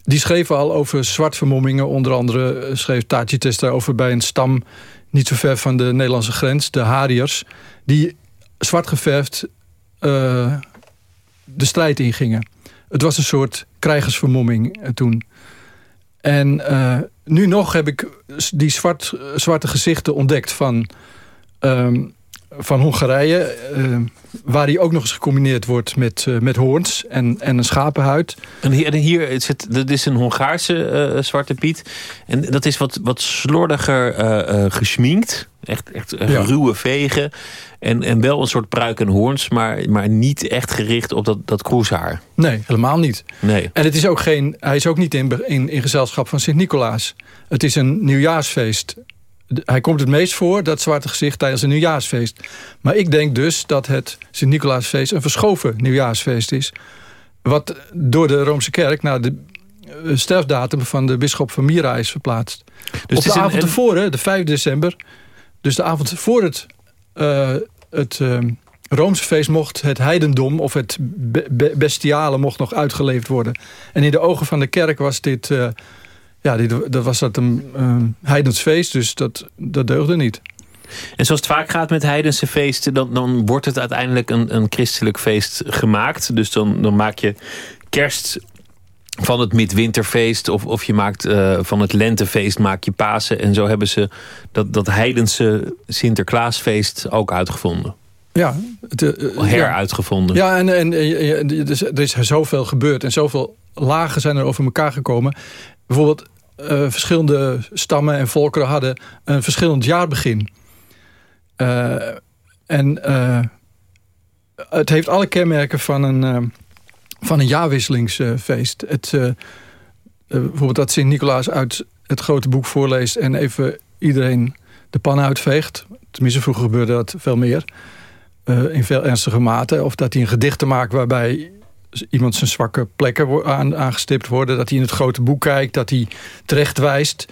die schreven al over zwartvermommingen. Onder andere schreef Tacitus daarover bij een stam... niet zo ver van de Nederlandse grens, de Hariërs... die zwart geverfd de strijd ingingen. Het was een soort krijgersvermomming toen. En nu nog heb ik die zwart, zwarte gezichten ontdekt van, um, van Hongarije. Uh, waar die ook nog eens gecombineerd wordt met, uh, met hoorns en, en een schapenhuid. En hier, en hier zit, dat is een Hongaarse uh, zwarte piet. En dat is wat, wat slordiger geschminkt. Echt, echt ja. ruwe vegen. En, en wel een soort pruik en hoorns, maar, maar niet echt gericht op dat, dat kroeshaar. Nee, helemaal niet. Nee. En het is ook geen, hij is ook niet in, in, in gezelschap van Sint-Nicolaas. Het is een nieuwjaarsfeest. Hij komt het meest voor, dat zwarte gezicht, tijdens een nieuwjaarsfeest. Maar ik denk dus dat het Sint-Nicolaasfeest een verschoven nieuwjaarsfeest is. Wat door de Roomse kerk naar de eh, sterfdatum van de bisschop van Myra is verplaatst. Dus Op de avond een... tevoren, de 5 december... dus de avond voor het uh, het uh, Roomse feest mocht het heidendom of het be bestiale mocht nog uitgeleefd worden. En in de ogen van de kerk was dit, uh, ja, dit, dat was dat een um, heidens feest, dus dat, dat deugde niet. En zoals het vaak gaat met heidense feesten... dan, dan wordt het uiteindelijk een, een christelijk feest gemaakt. Dus dan, dan maak je kerst van het midwinterfeest... of, of je maakt uh, van het lentefeest maak je Pasen. En zo hebben ze dat, dat heidense Sinterklaasfeest ook uitgevonden. Ja, het, uh, heruitgevonden. Ja, en, en, en er is zoveel gebeurd en zoveel lagen zijn er over elkaar gekomen. Bijvoorbeeld uh, verschillende stammen en volkeren hadden een verschillend jaarbegin. Uh, en uh, het heeft alle kenmerken van een, van een jaarwisselingsfeest. Het, bijvoorbeeld dat Sint-Nicolaas uit het grote boek voorleest... en even iedereen de pan uitveegt. Tenminste, vroeger gebeurde dat veel meer. in veel ernstige mate. Of dat hij een gedicht maakt waarbij iemand zijn zwakke plekken aan, aangestipt worden. Dat hij in het grote boek kijkt, dat hij terecht wijst.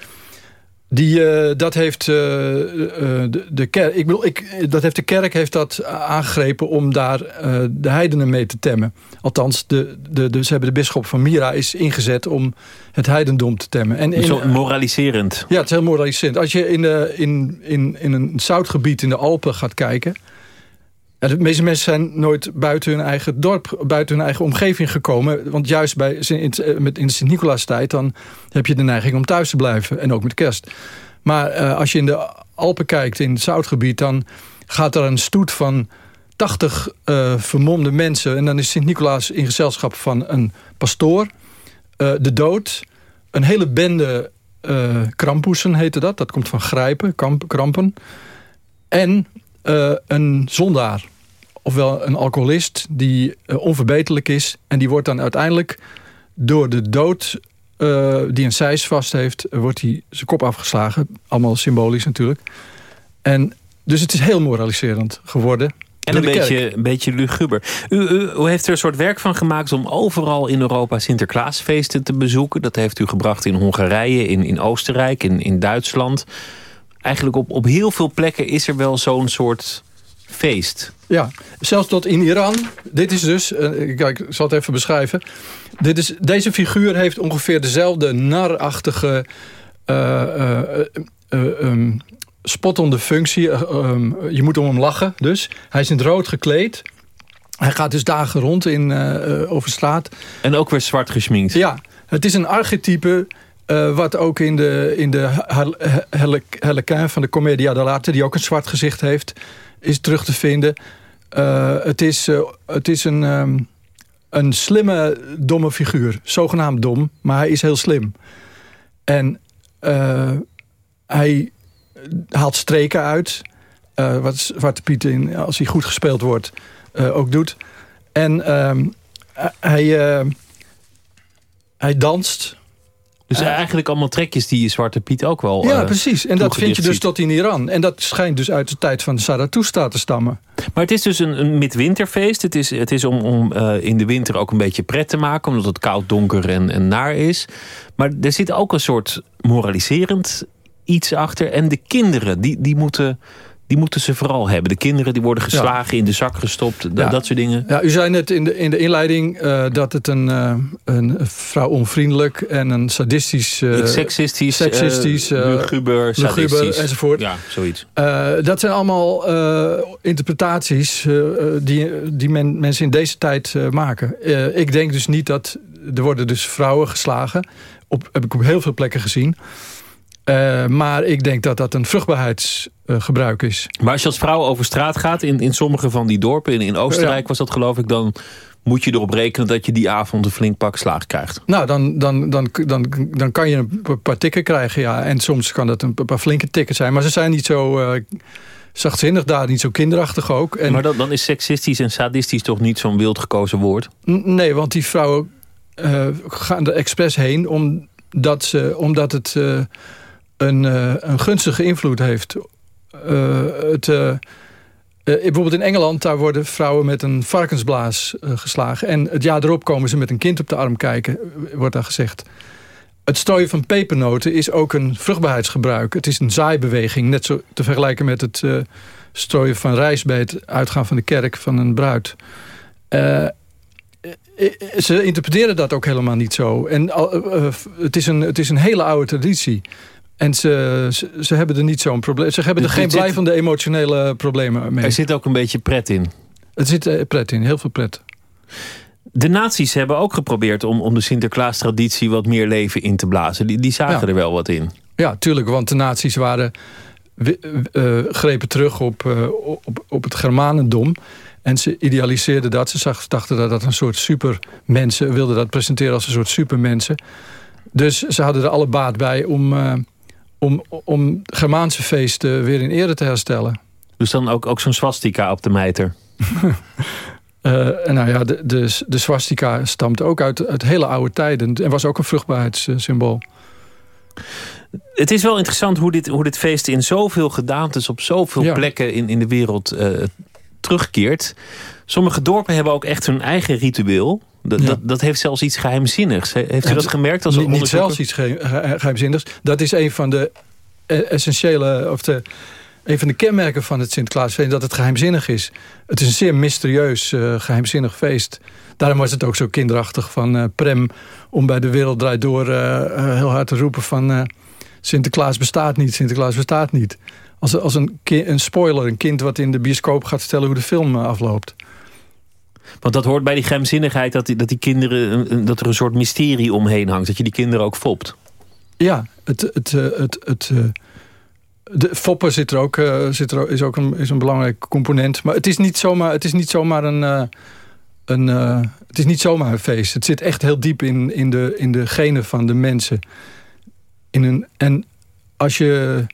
Die, uh, dat heeft uh, de, de kerk, ik bedoel, ik, dat heeft de kerk heeft dat aangegrepen om daar de heidenen mee te temmen. Althans, de, de, de, ze hebben de bisschop van Mira is ingezet om het heidendom te temmen. En in, Zo moraliserend. Ja, het is heel moraliserend. Als je in, in, in, in een zoutgebied in de Alpen gaat kijken de meeste mensen zijn nooit buiten hun eigen dorp, buiten hun eigen omgeving gekomen. Want juist bij, in, in de Sint-Nicolaas-tijd, dan heb je de neiging om thuis te blijven. En ook met kerst. Maar uh, als je in de Alpen kijkt, in het zoutgebied, dan gaat er een stoet van 80 uh, eh, vermomde mensen. En dan is Sint-Nicolaas in gezelschap van een pastoor, de dood, een hele bende krampoesen heette dat. Dat komt van grijpen, krampen. En uh, een zondaar. ofwel een alcoholist die uh, onverbeterlijk is. En die wordt dan uiteindelijk door de dood uh, die een seis vast heeft... wordt hij zijn kop afgeslagen. Allemaal symbolisch natuurlijk. En dus het is heel moraliserend geworden. En een beetje, een beetje luguber. U, u, u, heeft er een soort werk van gemaakt om overal in Europa Sinterklaasfeesten te bezoeken. Dat heeft u gebracht in Hongarije, in, in Oostenrijk, in, in Duitsland. Eigenlijk op, op heel veel plekken is er wel zo'n soort feest. Ja, zelfs tot in Iran. Dit is dus, uh, kijk, ik zal het even beschrijven. Dit is, deze figuur heeft ongeveer dezelfde narachtige... Uh, uh, um, spottende functie. Um, je moet om hem lachen dus. Hij is in het rood gekleed. Hij gaat dus dagen rond in, uh, over straat. En ook weer zwart geschminkt. Ja, het is een archetype... Uh, wat ook in de, in de Harlequin van de Commedia dell'arte... die ook een zwart gezicht heeft, is terug te vinden. Uh, het, is, het is een, um, een slimme, domme figuur. Zogenaamd dom, maar hij is heel slim. En hij haalt streken uit. Wat Zwarte Piet, in, als hij goed gespeeld wordt, ook doet. En uh, hij, hij danst. Dus eigenlijk allemaal trekjes die Zwarte Piet ook wel Ja, precies. En dat vind je dus tot in Iran. En dat schijnt dus uit de tijd van de Zarathustra te stammen. Maar het is dus een, een midwinterfeest. Het is, het is om, om in de winter ook een beetje pret te maken. Omdat het koud, donker en, en naar is. Maar er zit ook een soort moraliserend iets achter. En de kinderen, die, die, moeten, die moeten ze vooral hebben. De kinderen die worden geslagen, in de zak gestopt, dat soort dingen. Ja, u zei net in de, in de inleiding uh, dat het een, uh, een vrouw onvriendelijk en een sadistisch... Uh, seksistisch, seksistisch luguber, luguber enzovoort. Ja, zoiets. dat zijn allemaal interpretaties die, die men, mensen in deze tijd maken. ik denk dus niet dat... Er worden dus vrouwen geslagen. Op, heb ik op heel veel plekken gezien. Uh, maar ik denk dat dat een vruchtbaarheidsgebruik uh, is. Maar als je als vrouw over straat gaat in, in sommige van die dorpen... in, in Oostenrijk ja. was dat geloof ik... dan moet je erop rekenen dat je die avond een flink pak slaag krijgt. Nou, dan, dan, dan, dan, dan kan je een paar tikken krijgen, ja. En soms kan dat een paar flinke tikken zijn. Maar ze zijn niet zo... Uh, zachtzinnig daar, niet zo kinderachtig ook. En maar dat, dan is seksistisch en sadistisch toch niet zo'n wild gekozen woord? Nee, want die vrouwen uh, gaan er expres heen... omdat, ze, omdat het uh, een, uh, een gunstige invloed heeft. Uh, het, uh, bijvoorbeeld in Engeland, daar worden vrouwen met een varkensblaas geslagen. En het jaar erop komen ze met een kind op de arm kijken, wordt daar gezegd. Het strooien van pepernoten is ook een vruchtbaarheidsgebruik. Het is een zaaibeweging, net zo te vergelijken met het strooien van rijst bij het uitgaan van de kerk van een bruid. ze interpreteren dat ook helemaal niet zo. En het, is een, het is een hele oude traditie. En ze, ze, ze, hebben er niet zo'n probleem. Ze hebben er geen blijvende emotionele problemen mee. Er zit ook een beetje pret in. Er zit uh, pret in, heel veel pret. De nazi's hebben ook geprobeerd om, om de Sinterklaas-traditie wat meer leven in te blazen. Die, die zagen ja. er wel wat in. Ja, tuurlijk, want de nazi's waren, uh, grepen terug op, uh, op, op het Germanendom. En ze idealiseerden dat. Ze zag, dachten dat dat een soort supermensen... wilden dat presenteren als een soort supermensen. Dus ze hadden er alle baat bij om om, om Germaanse feesten weer in ere te herstellen. Dus dan ook, ook zo'n swastika op de mijter? uh, nou ja, de, de, de swastika stamt ook uit, uit hele oude tijden. En was ook een vruchtbaarheidssymbool. Het is wel interessant hoe dit, hoe dit feest in zoveel gedaantes... op zoveel ja. plekken in, in de wereld uh, terugkeert. Sommige dorpen hebben ook echt hun eigen ritueel. Dat, ja. dat, dat, heeft zelfs iets geheimzinnigs. Heeft u dat gemerkt als niet, niet zelfs iets geheimzinnigs. Dat is een van de essentiële... of de, een van de kenmerken van het Sinterklaasfeest... dat het geheimzinnig is. Het is een zeer mysterieus, uh, geheimzinnig feest. Daarom was het ook zo kinderachtig van uh, Prem... om bij de Wereld Draait Door uh, heel hard te roepen van... Sinterklaas bestaat niet, Sinterklaas bestaat niet. Als, als een, een spoiler, een kind wat in de bioscoop gaat vertellen... hoe de film afloopt. Want dat hoort bij die geheimzinnigheid dat die, dat die kinderen, dat er een soort mysterie omheen hangt. Dat je die kinderen ook fopt. Ja, het, het, het, het, het de foppen zit er ook, uh, zit er, is ook een, is een belangrijk component. Maar het is niet zomaar, het is niet zomaar een, een, het is niet zomaar een feest. Het zit echt heel diep in, in, de, in de genen van de mensen. In een, en als je...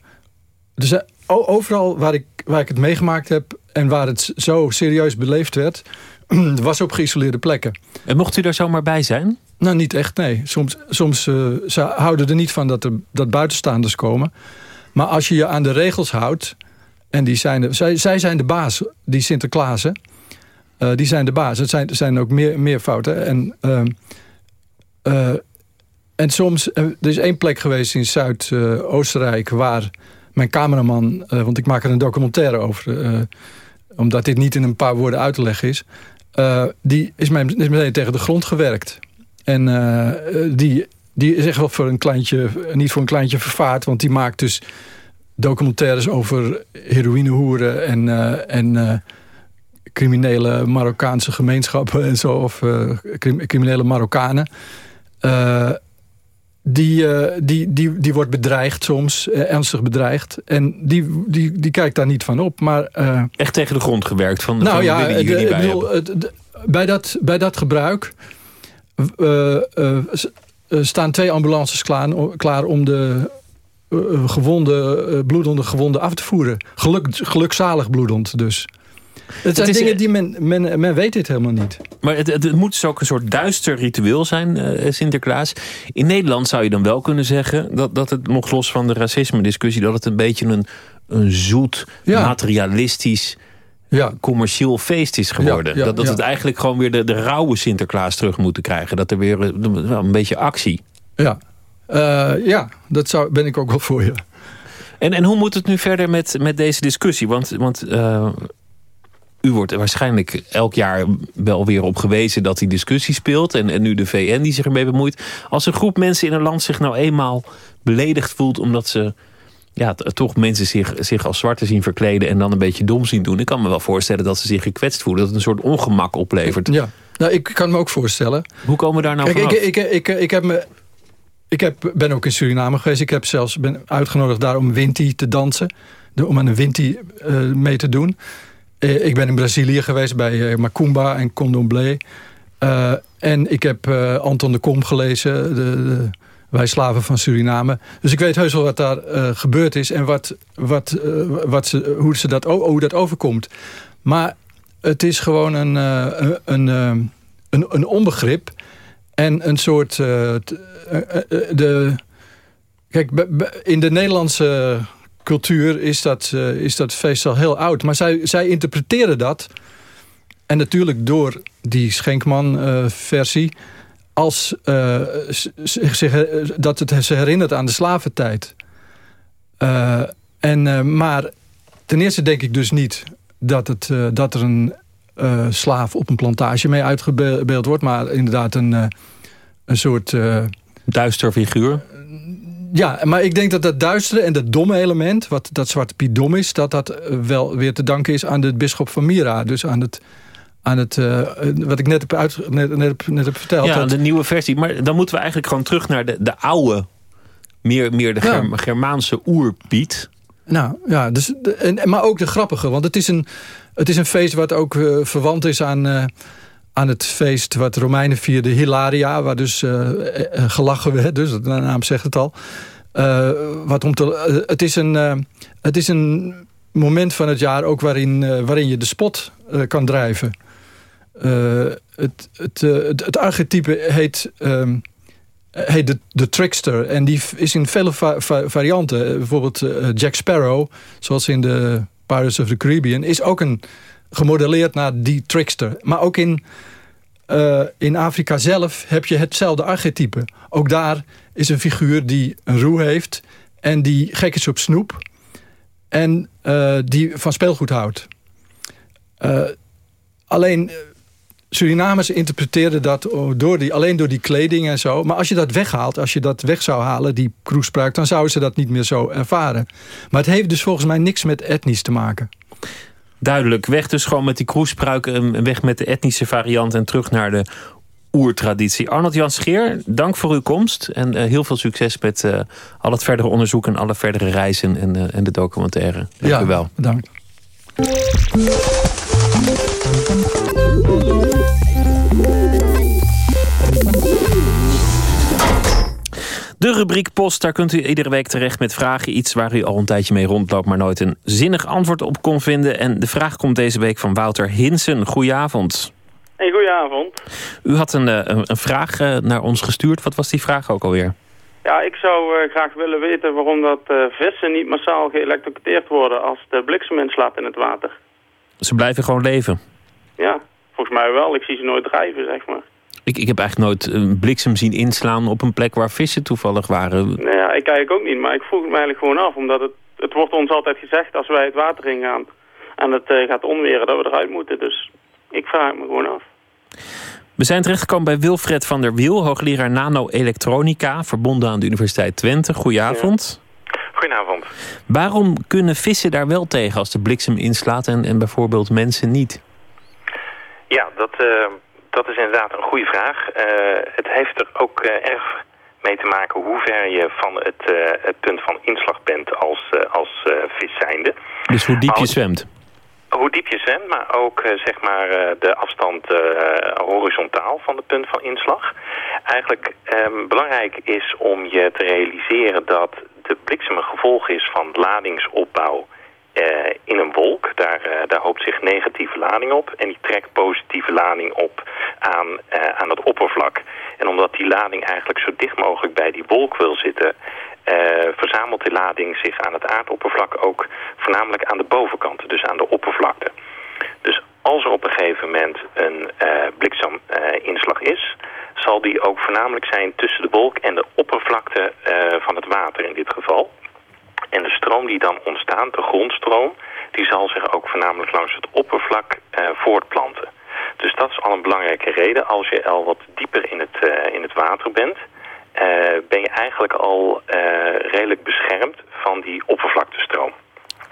Dus overal waar ik waar ik het meegemaakt heb... en waar het zo serieus beleefd werd... was op geïsoleerde plekken. En mocht u daar zomaar bij zijn? Nou, niet echt, nee. Soms, soms uh, ze houden er niet van dat er dat buitenstaanders komen. Maar als je je aan de regels houdt... en die zijn de, zij, zij zijn de baas, die Sinterklaasen... Uh, die zijn de baas. Het zijn, zijn ook meer, meer fouten. En, uh, en soms... Er is één plek geweest in Zuid-Oostenrijk... waar mijn cameraman... want ik maak er een documentaire over... omdat dit niet in een paar woorden uit te leggen is... die is, mij, is meteen tegen de grond gewerkt. En uh, die, die is echt wel voor een kleintje, niet voor een kleintje vervaard. Want die maakt dus documentaires over heroïnehoeren en, uh, en criminele Marokkaanse gemeenschappen en zo. Of criminele Marokkanen. Die, die, die, die wordt bedreigd soms, ernstig bedreigd. En die, die, die kijkt daar niet van op. Maar, Echt tegen de grond gewerkt van, nou, van ja, de jullie bij bedoel, bij, dat, bij dat gebruik staan twee ambulances klaar, klaar om de uh, gewonde, bloedende gewonden af te voeren. Geluk, gelukzalig bloedend dus. Het zijn dingen die men, men, men weet dit helemaal niet. Maar het, het, het moet dus ook een soort duister ritueel zijn, uh, Sinterklaas. In Nederland zou je dan wel kunnen zeggen... dat, dat het nog los van de racisme-discussie... dat het een beetje een, een zoet, ja. materialistisch ja. commercieel feest is geworden. Ja, dat dat het eigenlijk gewoon weer de, de rauwe Sinterklaas terug moeten krijgen. Dat er weer een, wel een beetje actie. Ja, uh, ja dat zou, ben ik ook wel voor je. En, en hoe moet het nu verder met, met deze discussie? Want, want uh, u wordt er waarschijnlijk elk jaar wel weer op gewezen dat die discussie speelt. En, en nu de VN die zich ermee bemoeit. Als een groep mensen in een land zich nou eenmaal beledigd voelt omdat ze ja, toch mensen zich, zich als zwarte zien verkleden... en dan een beetje dom zien doen. Ik kan me wel voorstellen dat ze zich gekwetst voelen. Dat het een soort ongemak oplevert. Ja, nou, ik kan me ook voorstellen. Hoe komen we daar nou Kijk, vanaf? Ik, ik, ik, ik, heb me, ik heb, ben ook in Suriname geweest. Ik heb zelfs ben uitgenodigd daar om Winti te dansen. Om aan een Winti uh, mee te doen. Uh, ik ben in Brazilië geweest bij uh, Macumba en Condomblé. Uh, en ik heb Anton de Kom gelezen... de, de wij slaven van Suriname. Dus ik weet heus wel wat daar gebeurd is en wat, wat, wat ze, hoe, ze dat, hoe dat overkomt. Maar het is gewoon een, een, een, een, onbegrip en een soort... de, kijk, in de Nederlandse cultuur is dat, is dat feest al heel oud. Maar zij, zij interpreteren dat... en natuurlijk door die Schenkman-versie als uh, zich, dat het ze herinnert aan de slaventijd. En, maar ten eerste denk ik dus niet dat, het, dat er een slaaf op een plantage mee uitgebeeld wordt. Maar inderdaad een, een soort... Duister figuur? Ja, maar ik denk dat dat duistere en dat domme element... wat dat Zwarte Piet dom is... dat dat wel weer te danken is aan de bisschop van Mira. Dus aan het aan het, uh, wat ik net heb, uit, net, net, net heb verteld. Ja, dat... de nieuwe versie. Maar dan moeten we eigenlijk gewoon terug naar de, de oude, meer, meer de ja. Germaanse oerpiet. Nou ja, dus, de, en, maar ook de grappige. Want het is een, het is een feest wat ook uh, verwant is aan, uh, aan het feest wat Romeinen vierden, Hilaria. Waar dus gelachen werd, dus de naam zegt het al. wat om te, het, is een, het is een moment van het jaar ook waarin, waarin je de spot kan drijven. Het, het, het, het, archetype heet, um, heet de, de, trickster. En die is in vele va va varianten. Bijvoorbeeld Jack Sparrow, zoals in de Pirates of the Caribbean... is ook een, gemodelleerd naar die trickster. Maar ook in, in Afrika zelf heb je hetzelfde archetype. Ook daar is een figuur die een roe heeft... en die gek is op snoep... en die van speelgoed houdt. alleen Surinamers interpreteren dat door die, alleen door die kleding en zo. Maar als je dat weghaalt, als je dat weg zou halen, die kroespruik... dan zouden ze dat niet meer zo ervaren. Maar het heeft dus volgens mij niks met etnisch te maken. Duidelijk, weg dus gewoon met die kroespruik... en weg met de etnische variant en terug naar de oertraditie. Arnold Jan Scheer, dank voor uw komst. En uh, heel veel succes met uh, al het verdere onderzoek... en alle verdere reizen en, uh, en de documentaire. Dank ja, u wel. bedankt. De rubriek Post, daar kunt u iedere week terecht met vragen. Iets waar u al een tijdje mee rondloopt, maar nooit een zinnig antwoord op kon vinden. En de vraag komt deze week van Wouter Hinsen. Goedenavond. Hey, goedenavond. U had een, eh, een, een vraag eh, naar ons gestuurd. Wat was die vraag ook alweer? Ja, ik zou uh, graag willen weten waarom dat uh, vissen niet massaal geëlektrocuteerd worden als de bliksem inslaat in het water. Ze blijven gewoon leven? Ja, volgens mij wel. Ik zie ze nooit drijven, zeg maar. Ik, ik heb eigenlijk nooit een bliksem zien inslaan op een plek waar vissen toevallig waren. Nou ja, ik kijk ook niet, maar ik vroeg het me eigenlijk gewoon af. Omdat het, het wordt ons altijd gezegd als wij het water ingaan en het uh, gaat onweren dat we eruit moeten. Dus ik vraag me gewoon af. We zijn terechtgekomen bij Wilfred van der Wiel, hoogleraar nano-elektronica, verbonden aan de Universiteit Twente. Goedenavond. Ja. Goedenavond. Waarom kunnen vissen daar wel tegen als de bliksem inslaat en, en bijvoorbeeld mensen niet? Ja, dat, uh, dat is inderdaad een goede vraag. Uh, het heeft er ook uh, erg mee te maken hoe ver je van het, het punt van inslag bent als, als vis zijnde. Dus hoe diep je zwemt? hoe diep je zwemt, maar ook zeg maar de afstand uh, horizontaal van het punt van inslag. Eigenlijk um, belangrijk is om je te realiseren dat de bliksem een gevolg is van ladingsopbouw in een wolk. Daar, daar hoopt zich negatieve lading op en die trekt positieve lading op aan, aan het oppervlak. En omdat die lading eigenlijk zo dicht mogelijk bij die wolk wil zitten... Verzamelt de lading zich aan het aardoppervlak ook voornamelijk aan de bovenkant, dus aan de oppervlakte. Dus als er op een gegeven moment een blikseminslag is, zal die ook voornamelijk zijn tussen de wolk en de oppervlakte van het water in dit geval. En de stroom die dan ontstaat, de grondstroom, die zal zich ook voornamelijk langs het oppervlak voortplanten. Dus dat is al een belangrijke reden. Als je al wat dieper in het, in het water bent, uh, ben je eigenlijk al uh, redelijk beschermd van die oppervlaktestroom.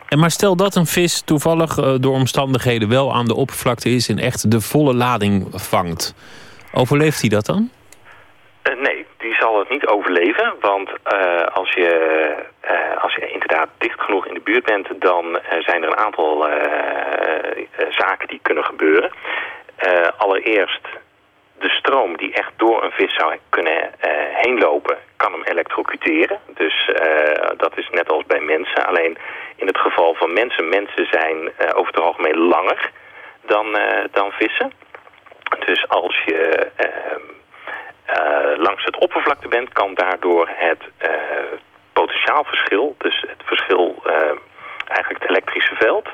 En maar stel dat een vis toevallig door omstandigheden wel aan de oppervlakte is... en echt de volle lading vangt. Overleeft hij dat dan? nee, zal het niet overleven. Want als, je, als je inderdaad dicht genoeg in de buurt bent... dan zijn er een aantal zaken die kunnen gebeuren. allereerst de stroom die echt door een vis zou kunnen heen lopen, kan hem elektrocuteren. Dus dat is net als bij mensen. Alleen in het geval van mensen, mensen zijn over het algemeen langer dan, dan vissen. Dus als je langs het oppervlakte bent, kan daardoor het potentiaalverschil, dus het verschil, eigenlijk het elektrische veld...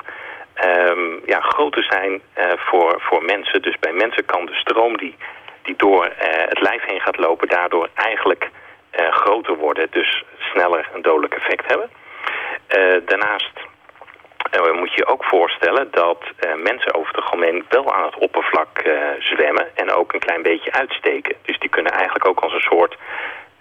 Um, ja, groter zijn voor, voor mensen. Dus bij mensen kan de stroom die, die door het lijf heen gaat lopen... daardoor eigenlijk groter worden. Dus sneller een dodelijk effect hebben. daarnaast moet je je ook voorstellen dat mensen over het algemeen... wel aan het oppervlak zwemmen en ook een klein beetje uitsteken. Dus die kunnen eigenlijk ook als een soort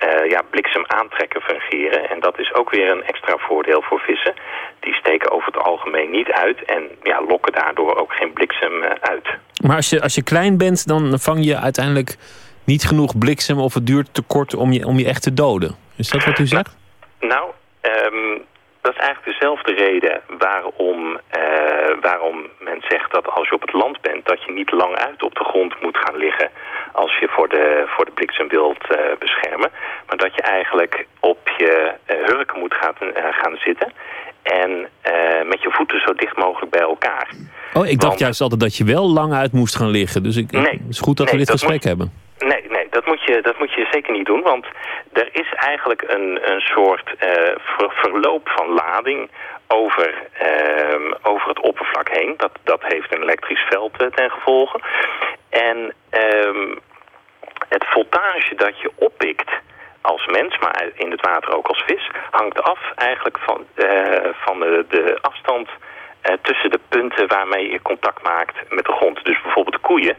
uh, ja, bliksem aantrekken fungeren. En dat is ook weer een extra voordeel voor vissen. Die steken over het algemeen niet uit en ja, lokken daardoor ook geen bliksem uh, uit. Maar als je, als je klein bent, dan vang je uiteindelijk niet genoeg bliksem... of het duurt te kort om je, om je echt te doden. Is dat wat u zegt? Nou, um, dat is eigenlijk dezelfde reden waarom, uh, waarom men zegt dat als je op het land bent... dat je niet lang uit op de grond moet gaan liggen als je voor de, voor de bliksem wilt uh, beschermen. Maar dat je eigenlijk op je uh, hurken moet gaan, gaan zitten... en met je voeten zo dicht mogelijk bij elkaar. Oh, ik dacht juist altijd dat je wel lang uit moest gaan liggen. Dus ik, nee, het is goed dat nee, we dit dat gesprek moet, hebben. Nee, nee dat, moet je, zeker niet doen. Want er is eigenlijk een, een soort ver, verloop van lading over, uh, over het oppervlak heen. Dat, dat heeft een elektrisch veld uh, ten gevolge. En um, het voltage dat je oppikt als mens, maar in het water ook als vis... hangt af eigenlijk van, van de, de afstand tussen de punten waarmee je contact maakt met de grond. Dus bijvoorbeeld koeien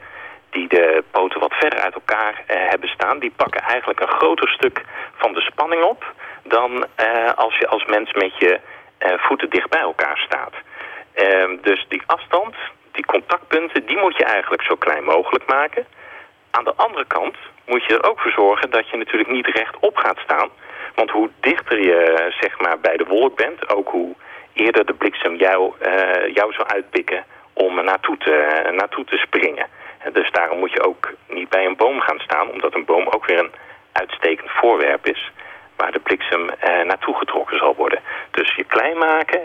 die de poten wat verder uit elkaar uh, hebben staan... die pakken eigenlijk een groter stuk van de spanning op... dan uh, als je als mens met je uh, voeten dicht bij elkaar staat. Ehm, dus die afstand, die contactpunten, die moet je eigenlijk zo klein mogelijk maken. Aan de andere kant moet je er ook voor zorgen dat je natuurlijk niet rechtop gaat staan. Want hoe dichter je zeg maar, bij de wolk bent, ook hoe eerder de bliksem jou, jou zou uitpikken om naartoe te, naartoe te springen. Dus daarom moet je ook niet bij een boom gaan staan, omdat een boom ook weer een uitstekend voorwerp is. waar de bliksem eh, naartoe getrokken zal worden. Dus je klein maken,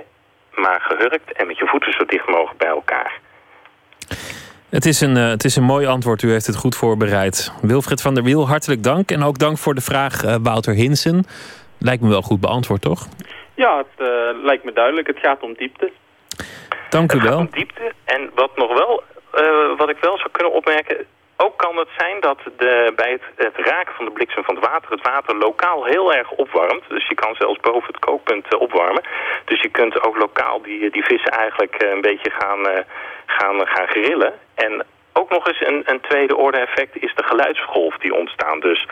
maar gehurkt en met je voeten zo dicht mogelijk bij elkaar. Het is, een, uh, het is een mooi antwoord. U heeft het goed voorbereid. Wilfred van der Wiel, hartelijk dank. En ook dank voor de vraag, uh, Wouter Hinsen. Lijkt me wel goed beantwoord, toch? Ja, het uh, lijkt me duidelijk. Het gaat om diepte. Dank u het wel. Gaat om diepte. En wat nog wel, wat ik wel zou kunnen opmerken... Ook kan het zijn dat de, bij het, raken van de bliksem van het water... het water lokaal heel erg opwarmt. Dus je kan zelfs boven het kookpunt opwarmen. Dus je kunt ook lokaal die, die vissen eigenlijk een beetje gaan, gaan, gaan grillen. En ook nog eens een, een tweede orde effect is de geluidsgolf die ontstaan. Dus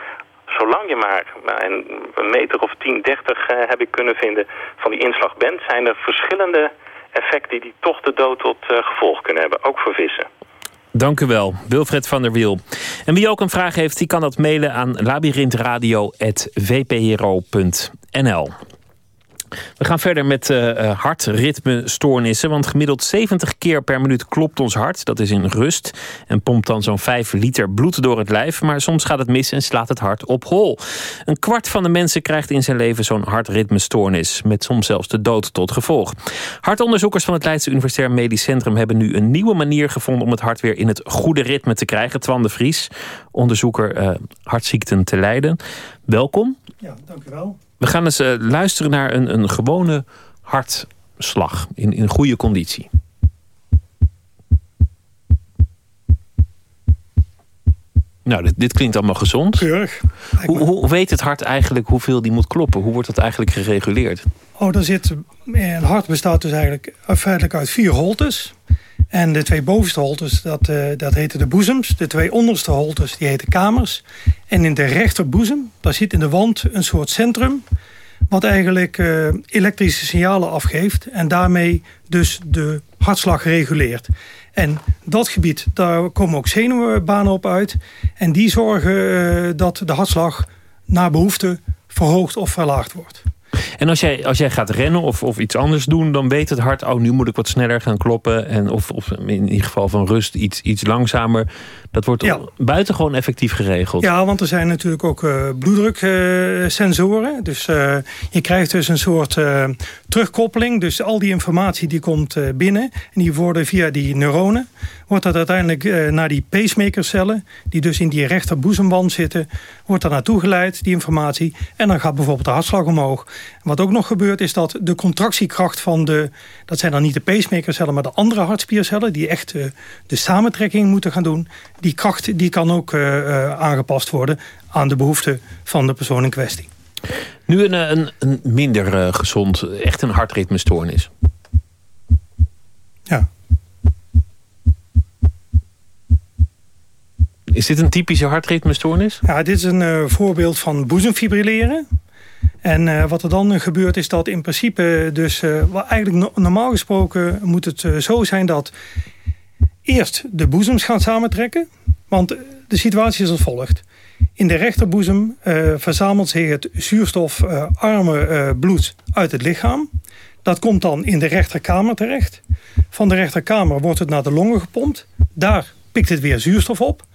zolang je maar een, een meter of 10, 30 uh, heb ik kunnen vinden van die inslag bent... zijn er verschillende effecten die toch de dood tot uh, gevolg kunnen hebben. Ook voor vissen. Dank u wel, Wilfred van der Wiel. En wie ook een vraag heeft, die kan dat mailen aan labyrinthradio.vpro.nl. We gaan verder met uh, hartritmestoornissen. Want gemiddeld 70 keer per minuut klopt ons hart. Dat is in rust. En pompt dan zo'n 5 liter bloed door het lijf. Maar soms gaat het mis en slaat het hart op hol. Een kwart van de mensen krijgt in zijn leven zo'n hartritmestoornis. Met soms zelfs de dood tot gevolg. Hartonderzoekers van het Leidse Universitair Medisch Centrum... hebben nu een nieuwe manier gevonden om het hart weer in het goede ritme te krijgen. Twan de Vries, onderzoeker uh, hartziekten te Leiden. Welkom. Ja, dank u wel. We gaan eens uh, luisteren naar een, een gewone hartslag in, in goede conditie. Nou, dit, dit klinkt allemaal gezond. Keurig. Hoe, hoe weet het hart eigenlijk hoeveel die moet kloppen? Hoe wordt dat eigenlijk gereguleerd? Oh, daar zit, een hart bestaat dus eigenlijk feitelijk uit vier holtes. En de twee bovenste holtes, dat, uh, dat heten de boezems. De twee onderste holtes, die heten kamers. En in de rechterboezem, daar zit in de wand een soort centrum... wat eigenlijk uh, elektrische signalen afgeeft... en daarmee dus de hartslag reguleert. En dat gebied, daar komen ook zenuwbanen op uit. En die zorgen uh, dat de hartslag naar behoefte verhoogd of verlaagd wordt. En als jij, als jij gaat rennen of, of iets anders doen... dan weet het hart, oh, nu moet ik wat sneller gaan kloppen. En of, of in ieder geval van rust iets, iets langzamer. Dat wordt ja. buitengewoon effectief geregeld. Ja, want er zijn natuurlijk ook uh, bloeddruksensoren. Uh, dus uh, je krijgt dus een soort terugkoppeling. Dus al die informatie die komt binnen. En die worden via die neuronen... wordt dat uiteindelijk naar die pacemakercellen... die dus in die rechterboezemwand zitten... wordt daar naartoe geleid, die informatie. En dan gaat bijvoorbeeld de hartslag omhoog. Wat ook nog gebeurt is dat de contractiekracht van de... dat zijn dan niet de pacemakercellen, maar de andere hartspiercellen... die echt de samentrekking moeten gaan doen... die kracht die kan ook uh, uh, aangepast worden aan de behoeften van de persoon in kwestie. Nu een, een, een minder gezond, echt een hartritmestoornis. Ja. Is dit een typische hartritmestoornis? Ja, dit is een voorbeeld van boezemfibrilleren. En uh, wat er dan gebeurt is dat in principe dus... Uh, eigenlijk no normaal gesproken moet het zo zijn dat... eerst de boezems gaan samentrekken. Want de situatie is als volgt. In de rechterboezem verzamelt zich het zuurstofarme bloed uit het lichaam. Dat komt dan in de rechterkamer terecht. Van de rechterkamer wordt het naar de longen gepompt. Daar pikt het weer zuurstof op.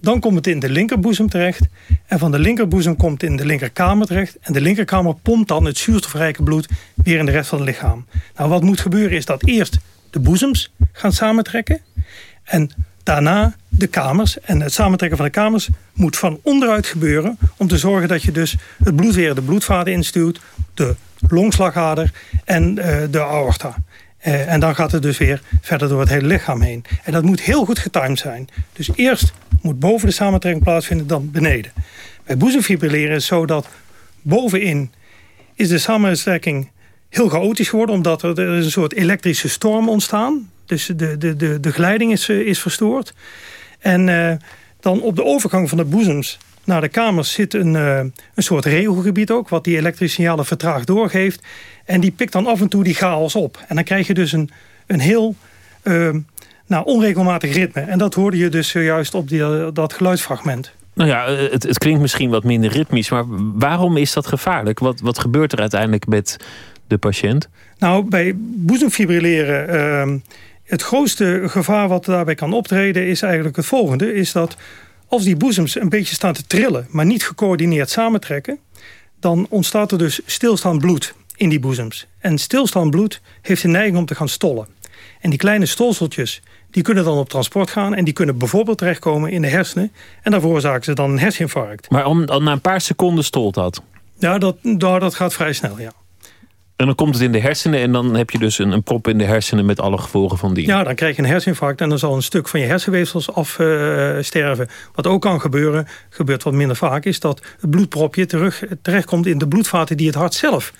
Dan komt het in de linkerboezem terecht. En van de linkerboezem komt het in de linkerkamer terecht. En de linkerkamer pompt dan het zuurstofrijke bloed weer in de rest van het lichaam. Nou, wat moet gebeuren is dat eerst de boezems gaan samentrekken. En daarna de kamers. En het samentrekken van de kamers moet van onderuit gebeuren... om te zorgen dat je dus het bloed weer de bloedvaten instuwt... de longslagader en uh, de aorta. Uh, en dan gaat het dus weer verder door het hele lichaam heen. En dat moet heel goed getimed zijn. Dus eerst moet boven de samentrekking plaatsvinden, dan beneden. Bij boezemfibrilleren is het zo dat bovenin is de samentrekking heel chaotisch geworden... omdat er, een soort elektrische storm ontstaan. Dus de, de, de, de geleiding is, is verstoord. En uh, dan op de overgang van de boezems naar de kamers zit een, uh, een soort regelgebied ook... wat die elektrische signalen vertraagd doorgeeft. En die pikt dan af en toe die chaos op. En dan krijg je dus een, een heel nou, onregelmatig ritme. En dat hoorde je dus zojuist op die, dat geluidsfragment. Nou ja, het, het klinkt misschien wat minder ritmisch... maar waarom is dat gevaarlijk? Wat, wat gebeurt er uiteindelijk met de patiënt? Nou, bij boezemfibrilleren... Uh, het grootste gevaar wat daarbij kan optreden is eigenlijk het volgende. Is dat als die boezems een beetje staan te trillen... maar niet gecoördineerd samentrekken... dan ontstaat er dus stilstaand bloed in die boezems. En stilstaand bloed heeft de neiging om te gaan stollen. En die kleine stolseltjes die kunnen dan op transport gaan... en die kunnen bijvoorbeeld terechtkomen in de hersenen... en daar veroorzaken ze dan een herseninfarct. Maar om, na een paar seconden stolt dat? Ja, dat, nou, dat gaat vrij snel, ja. En dan komt het in de hersenen en dan heb je dus een, een prop in de hersenen met alle gevolgen van die. Ja, dan krijg je een herseninfarct en dan zal een stuk van je hersenweefsels afsterven. wat ook kan gebeuren, gebeurt wat minder vaak, is dat het bloedpropje terug, terechtkomt in de bloedvaten die het hart zelf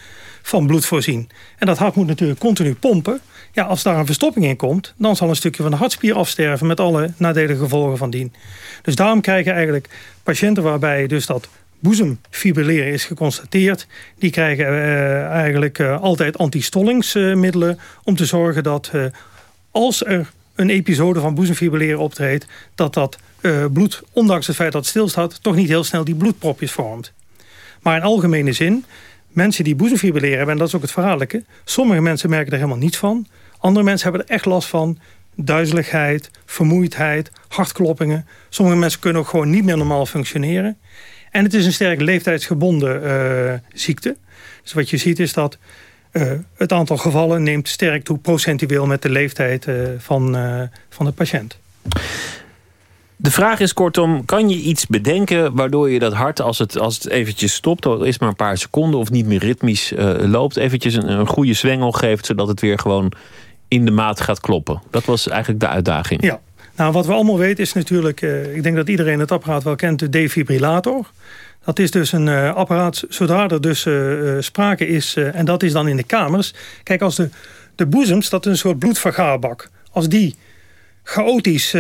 van bloed voorzien. En dat hart moet natuurlijk continu pompen. Ja, als daar een verstopping in komt, dan zal een stukje van de hartspier afsterven met alle nadelige gevolgen van dien. Dus daarom krijgen eigenlijk patiënten waarbij dus dat boezemfibrilleren is geconstateerd. Die krijgen uh, eigenlijk uh, altijd antistollingsmiddelen om te zorgen dat uh, als er een episode van boezemfibrilleren optreedt, dat dat bloed, ondanks het feit dat het stilstaat, toch niet heel snel die bloedpropjes vormt. Maar in algemene zin, mensen die boezemfibrilleren hebben, en dat is ook het verhaallijke, sommige mensen merken er helemaal niets van. Andere mensen hebben er echt last van. Duizeligheid, vermoeidheid, hartkloppingen. Sommige mensen kunnen ook gewoon niet meer normaal functioneren. En het is een sterk leeftijdsgebonden uh, ziekte. Dus wat je ziet is dat uh, het aantal gevallen neemt sterk toe procentueel met de leeftijd uh, van, van de patiënt. De vraag is kortom, kan je iets bedenken waardoor je dat hart, als het, als het eventjes stopt, al is maar een paar seconden of niet meer ritmisch loopt, eventjes een, een goede zwengel geeft, zodat het weer gewoon in de maat gaat kloppen? Dat was eigenlijk de uitdaging. Ja, nou, wat we allemaal weten is natuurlijk... Uh, ik denk dat iedereen het apparaat wel kent, de defibrillator. Dat is dus een uh, apparaat, zodra er dus uh, sprake is... en dat is dan in de kamers. Kijk, als de, de boezems, dat is een soort bloedvergaarbak. Als die chaotisch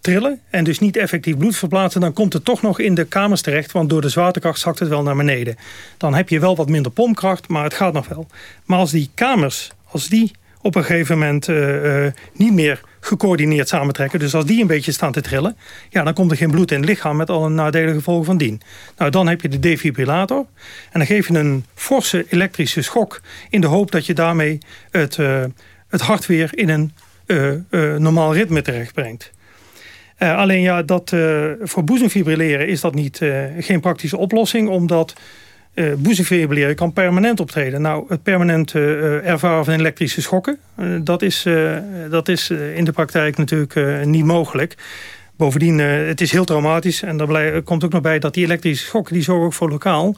trillen en dus niet effectief bloed verplaatsen... dan komt het toch nog in de kamers terecht... want door de zwaartekracht zakt het wel naar beneden. Dan heb je wel wat minder pompkracht, maar het gaat nog wel. Maar als die kamers, als die op een gegeven moment niet meer gecoördineerd samentrekken. Dus als die een beetje staan te trillen... ja, dan komt er geen bloed in het lichaam met alle nadelige gevolgen van dien. Nou, dan heb je de defibrillator. En dan geef je een forse elektrische schok... in de hoop dat je daarmee het, uh, het hart weer in een normaal ritme terechtbrengt. alleen ja, dat, voor boezemfibrilleren is dat niet, geen praktische oplossing... omdat uh, boezemfibrilleren kan permanent optreden. Nou, het permanent uh, ervaren van elektrische schokken... Dat is, dat is in de praktijk natuurlijk niet mogelijk. Bovendien, het is heel traumatisch. En daar komt ook nog bij dat die elektrische schokken... die zorgen ook voor lokaal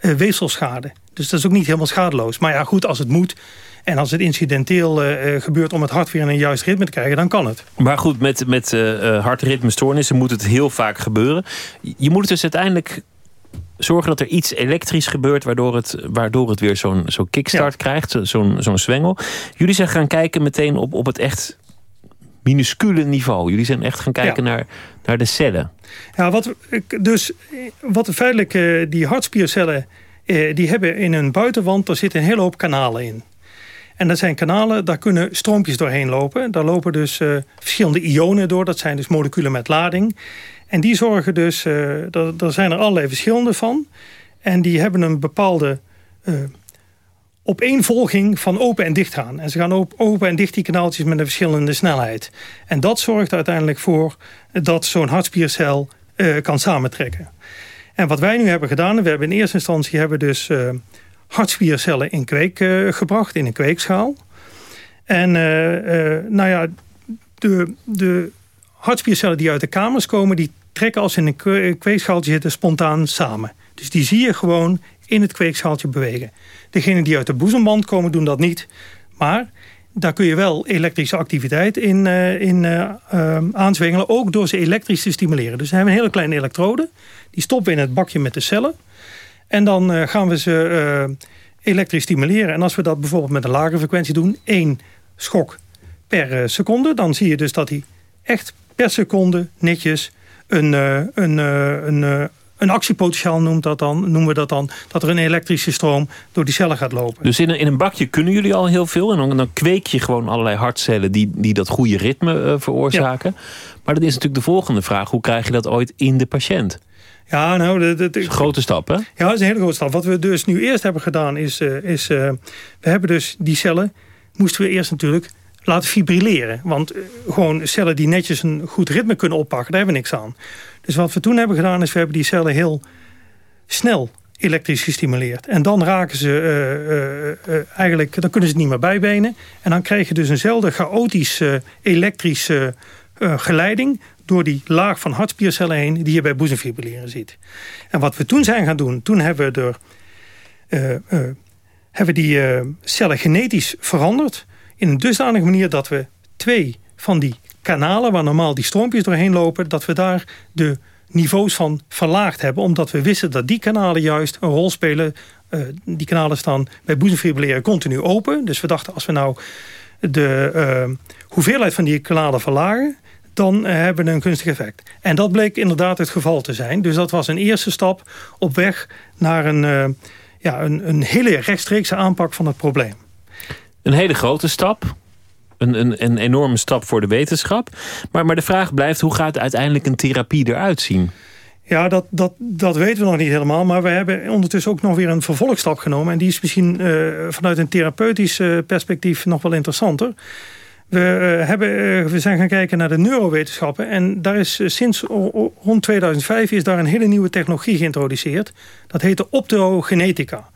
weefselschade. Dus dat is ook niet helemaal schadeloos. Maar ja, goed, als het moet... En als het incidenteel gebeurt om het hart weer in een juist ritme te krijgen, dan kan het. Maar goed, met, met uh, hartritmestoornissen moet het heel vaak gebeuren. Je moet het dus uiteindelijk zorgen dat er iets elektrisch gebeurt... waardoor het, waardoor het weer zo'n zo'n kickstart krijgt, zo'n zo'n zwengel. Jullie zijn gaan kijken meteen op, op het echt minuscule niveau. Jullie zijn echt gaan kijken naar, naar de cellen. Ja, wat, dus wat feitelijk uh, die hartspiercellen... Uh, die hebben in hun buitenwand, daar zitten een hele hoop kanalen in. En dat zijn kanalen, daar kunnen stroompjes doorheen lopen. Daar lopen dus uh, verschillende ionen door. Dat zijn dus moleculen met lading. En die zorgen dus, uh, er zijn er allerlei verschillende van. En die hebben een bepaalde uh, opeenvolging van open en dicht gaan. En ze gaan open en dicht die kanaaltjes met een verschillende snelheid. En dat zorgt uiteindelijk voor dat zo'n hartspiercel uh, kan samentrekken. En wat wij nu hebben gedaan, we hebben in eerste instantie hebben dus hartspiercellen in kweek gebracht, in een kweekschaal. En nou ja, de, de hartspiercellen die uit de kamers komen... die trekken als ze in een kweekschaaltje zitten spontaan samen. Dus die zie je gewoon in het kweekschaaltje bewegen. Degenen die uit de boezemband komen doen dat niet. Maar daar kun je wel elektrische activiteit in, uh, in uh, uh, aanzwengelen. Ook door ze elektrisch te stimuleren. Dus we hebben een hele kleine elektrode. Die stoppen we in het bakje met de cellen. En dan gaan we ze elektrisch stimuleren. En als we dat bijvoorbeeld met een lage frequentie doen. één schok per seconde. Dan zie je dus dat hij echt per seconde netjes een, eh, een, eh, een, eh, een actiepotentiaal noemt dat dan, noemen we dat dan... dat er een elektrische stroom door die cellen gaat lopen. Dus in een, in een bakje kunnen jullie al heel veel... en dan, dan kweek je gewoon allerlei hartcellen die, die dat goede ritme veroorzaken. Maar dan is natuurlijk de volgende vraag... hoe krijg je dat ooit in de patiënt? Ja, nou, dat is een grote stap, hè? Ja, dat is een hele grote stap. Wat we dus nu eerst hebben gedaan is... is we hebben dus die cellen... moesten we eerst natuurlijk laten fibrilleren. Want eh, gewoon cellen die netjes een goed ritme kunnen oppakken, daar hebben we niks aan. Dus wat we toen hebben gedaan is, we hebben die cellen heel snel elektrisch gestimuleerd. En dan raken ze uh, uh, eigenlijk, dan kunnen ze het niet meer bijbenen. En dan krijg je dus eenzelfde chaotische elektrische geleiding door die laag van hartspiercellen heen die je bij boezemfibrilleren ziet. En wat we toen zijn gaan doen, toen hebben we, er, hebben die cellen genetisch veranderd in een dusdanige manier dat we twee van die kanalen waar normaal die stroompjes doorheen lopen, dat we daar de niveaus van verlaagd hebben. Omdat we wisten dat die kanalen juist een rol spelen. Uh, die kanalen staan bij boezemfibrilleren continu open. Dus we dachten als we nou de uh, hoeveelheid van die kanalen verlagen... dan uh, hebben we een gunstig effect. En dat bleek inderdaad het geval te zijn. Dus dat was een eerste stap op weg naar een, ja, een, een hele rechtstreekse aanpak van het probleem. Een hele grote stap een, een, een enorme stap voor de wetenschap. Maar, maar de vraag blijft, hoe gaat uiteindelijk een therapie eruit zien? Ja, dat, dat, dat weten we nog niet helemaal. Maar we hebben ondertussen ook nog weer een vervolgstap genomen. En die is misschien uh, vanuit een therapeutisch uh, perspectief nog wel interessanter. We, uh, hebben, we zijn gaan kijken naar de neurowetenschappen. En daar is sinds rond 2005 is daar een hele nieuwe technologie geïntroduceerd. Dat heet de optogenetica.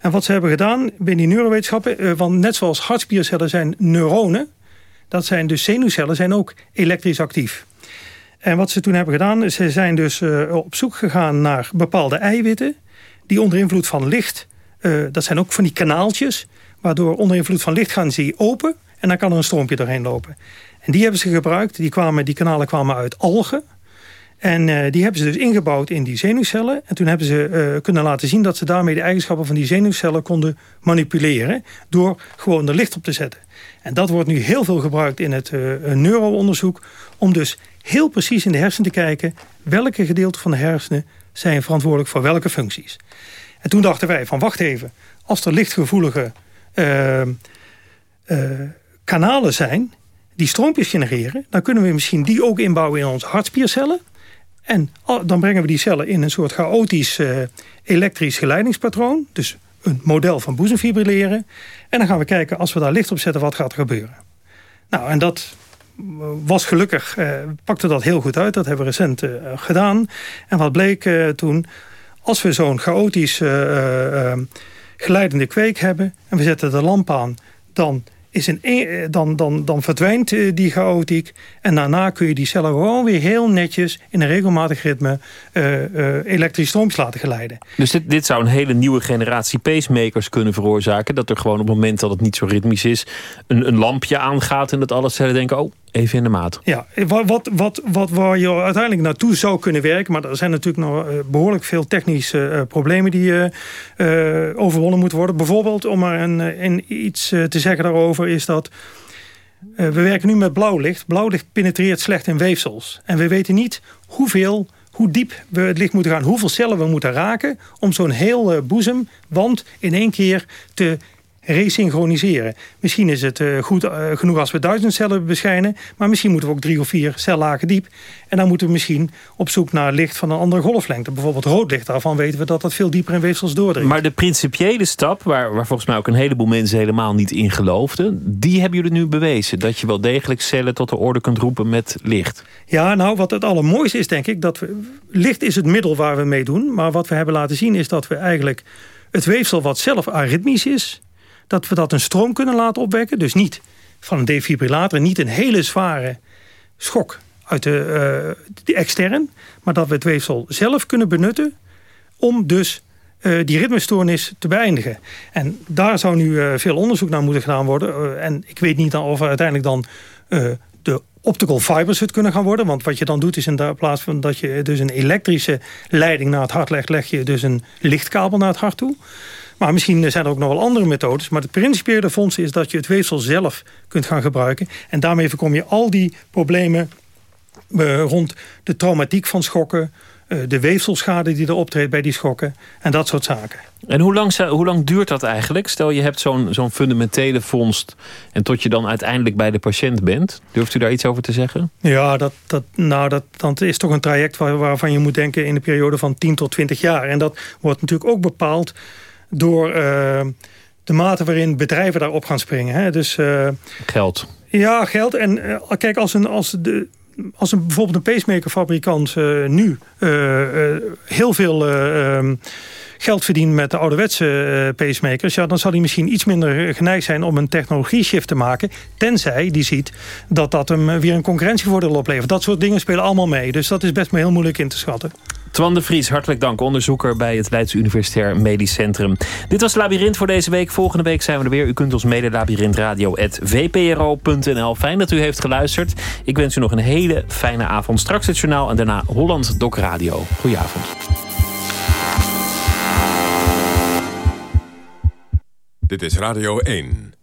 En wat ze hebben gedaan binnen die neurowetenschappen... Eh, want net zoals hartspiercellen zijn neuronen... dat zijn dus zenuwcellen, zijn ook elektrisch actief. En wat ze toen hebben gedaan... ze zijn dus uh, op zoek gegaan naar bepaalde eiwitten... die onder invloed van licht... Uh, dat zijn ook van die kanaaltjes... waardoor onder invloed van licht gaan ze open... en dan kan er een stroompje doorheen lopen. En die hebben ze gebruikt. Die, kwamen, die kanalen kwamen uit algen... En uh, die hebben ze dus ingebouwd in die zenuwcellen. En toen hebben ze uh, kunnen laten zien dat ze daarmee de eigenschappen van die zenuwcellen konden manipuleren. Door gewoon er licht op te zetten. En dat wordt nu heel veel gebruikt in het uh, neuroonderzoek. Om dus heel precies in de hersenen te kijken. Welke gedeelten van de hersenen zijn verantwoordelijk voor welke functies. En toen dachten wij van wacht even. Als er lichtgevoelige kanalen zijn die stroompjes genereren... dan kunnen we misschien die ook inbouwen in onze hartspiercellen... En dan brengen we die cellen in een soort chaotisch uh, elektrisch geleidingspatroon. Dus een model van boezemfibrilleren. En dan gaan we kijken, als we daar licht op zetten, wat gaat er gebeuren. Nou, en dat was gelukkig, uh, pakte dat heel goed uit. Dat hebben we recent gedaan. En wat bleek toen, als we zo'n chaotisch geleidende kweek hebben... en we zetten de lamp aan, dan is een, e- dan, dan, dan verdwijnt eh, die chaotiek. En daarna kun je die cellen gewoon weer heel netjes... in een regelmatig ritme uh, uh, elektrisch stroompjes laten geleiden. Dus dit, dit zou een hele nieuwe generatie pacemakers kunnen veroorzaken? Dat er gewoon op het moment dat het niet zo ritmisch is... een, een lampje aangaat en dat alle cellen denken... oh, even in de maat. Ja, wat, wat, wat, waar je uiteindelijk naartoe zou kunnen werken... maar er zijn natuurlijk nog eh, behoorlijk veel technische uh, problemen... die overwonnen moeten worden. Bijvoorbeeld, om maar een, een iets te zeggen daarover... is dat we werken nu met blauw licht. Blauw licht penetreert slecht in weefsels. En we weten niet hoeveel hoe diep we het licht moeten gaan, hoeveel cellen we moeten raken... om zo'n heel boezemwand in één keer te resynchroniseren. Misschien is het uh, goed uh, genoeg als we duizend cellen beschijnen... maar misschien moeten we ook drie of vier cellagen diep. En dan moeten we misschien op zoek naar licht van een andere golflengte. Bijvoorbeeld rood licht, daarvan weten we dat dat veel dieper in weefsels doordringt. Maar de principiële stap, waar, waar volgens mij ook een heleboel mensen helemaal niet in geloofden... die hebben jullie nu bewezen, dat je wel degelijk cellen tot de orde kunt roepen met licht. Ja, nou, wat het allermooiste is, denk ik, dat we... licht is het middel waar we mee doen, maar wat we hebben laten zien is dat we eigenlijk het weefsel wat zelf aritmisch is dat we dat een stroom kunnen laten opwekken. Dus niet van een defibrillator, niet een hele zware schok uit de, de extern. Maar dat we het weefsel zelf kunnen benutten om dus uh, die ritmestoornis te beëindigen. En daar zou nu uh, veel onderzoek naar moeten gedaan worden. en ik weet niet of uiteindelijk dan de optical fibers het kunnen gaan worden. Want wat je dan doet is in plaats van dat je dus een elektrische leiding naar het hart legt... leg je dus een lichtkabel naar het hart toe. Maar misschien zijn er ook nog wel andere methodes. Maar het principiële fonds is dat je het weefsel zelf kunt gaan gebruiken. En daarmee voorkom je al die problemen uh, rond de traumatiek van schokken... Uh, de weefselschade die er optreedt bij die schokken en dat soort zaken. En hoe lang, hoe lang duurt dat eigenlijk? Stel je hebt zo'n zo'n fundamentele vondst en tot je dan uiteindelijk bij de patiënt bent. Durft u daar iets over te zeggen? Ja, dat, dat, nou, dat, dat is toch een traject waar, waarvan je moet denken in een periode van 10 tot 20 jaar. En dat wordt natuurlijk ook bepaald door uh, de mate waarin bedrijven daarop gaan springen. Hè? Dus, uh, geld. Ja, geld. En uh, kijk, als, een, als de, als een, bijvoorbeeld een pacemakerfabrikant uh, nu uh, heel veel ehm, geld verdient met de ouderwetse pacemakers... Ja, dan zal hij misschien iets minder geneigd zijn om een technologie-shift te maken... tenzij die ziet dat dat hem weer een concurrentievoordeel oplevert. Dat soort dingen spelen allemaal mee. Dus dat is best maar heel moeilijk in te schatten. Twan de Vries, hartelijk dank. Onderzoeker bij het Leids Universitair Medisch Centrum. Dit was Labyrinth voor deze week. Volgende week zijn we er weer. U kunt ons mede labyrinthradio.vpro.nl. Fijn dat u heeft geluisterd. Ik wens u nog een hele fijne avond. Straks het journaal en daarna Holland Doc Radio. Goedenavond. Dit is Radio 1.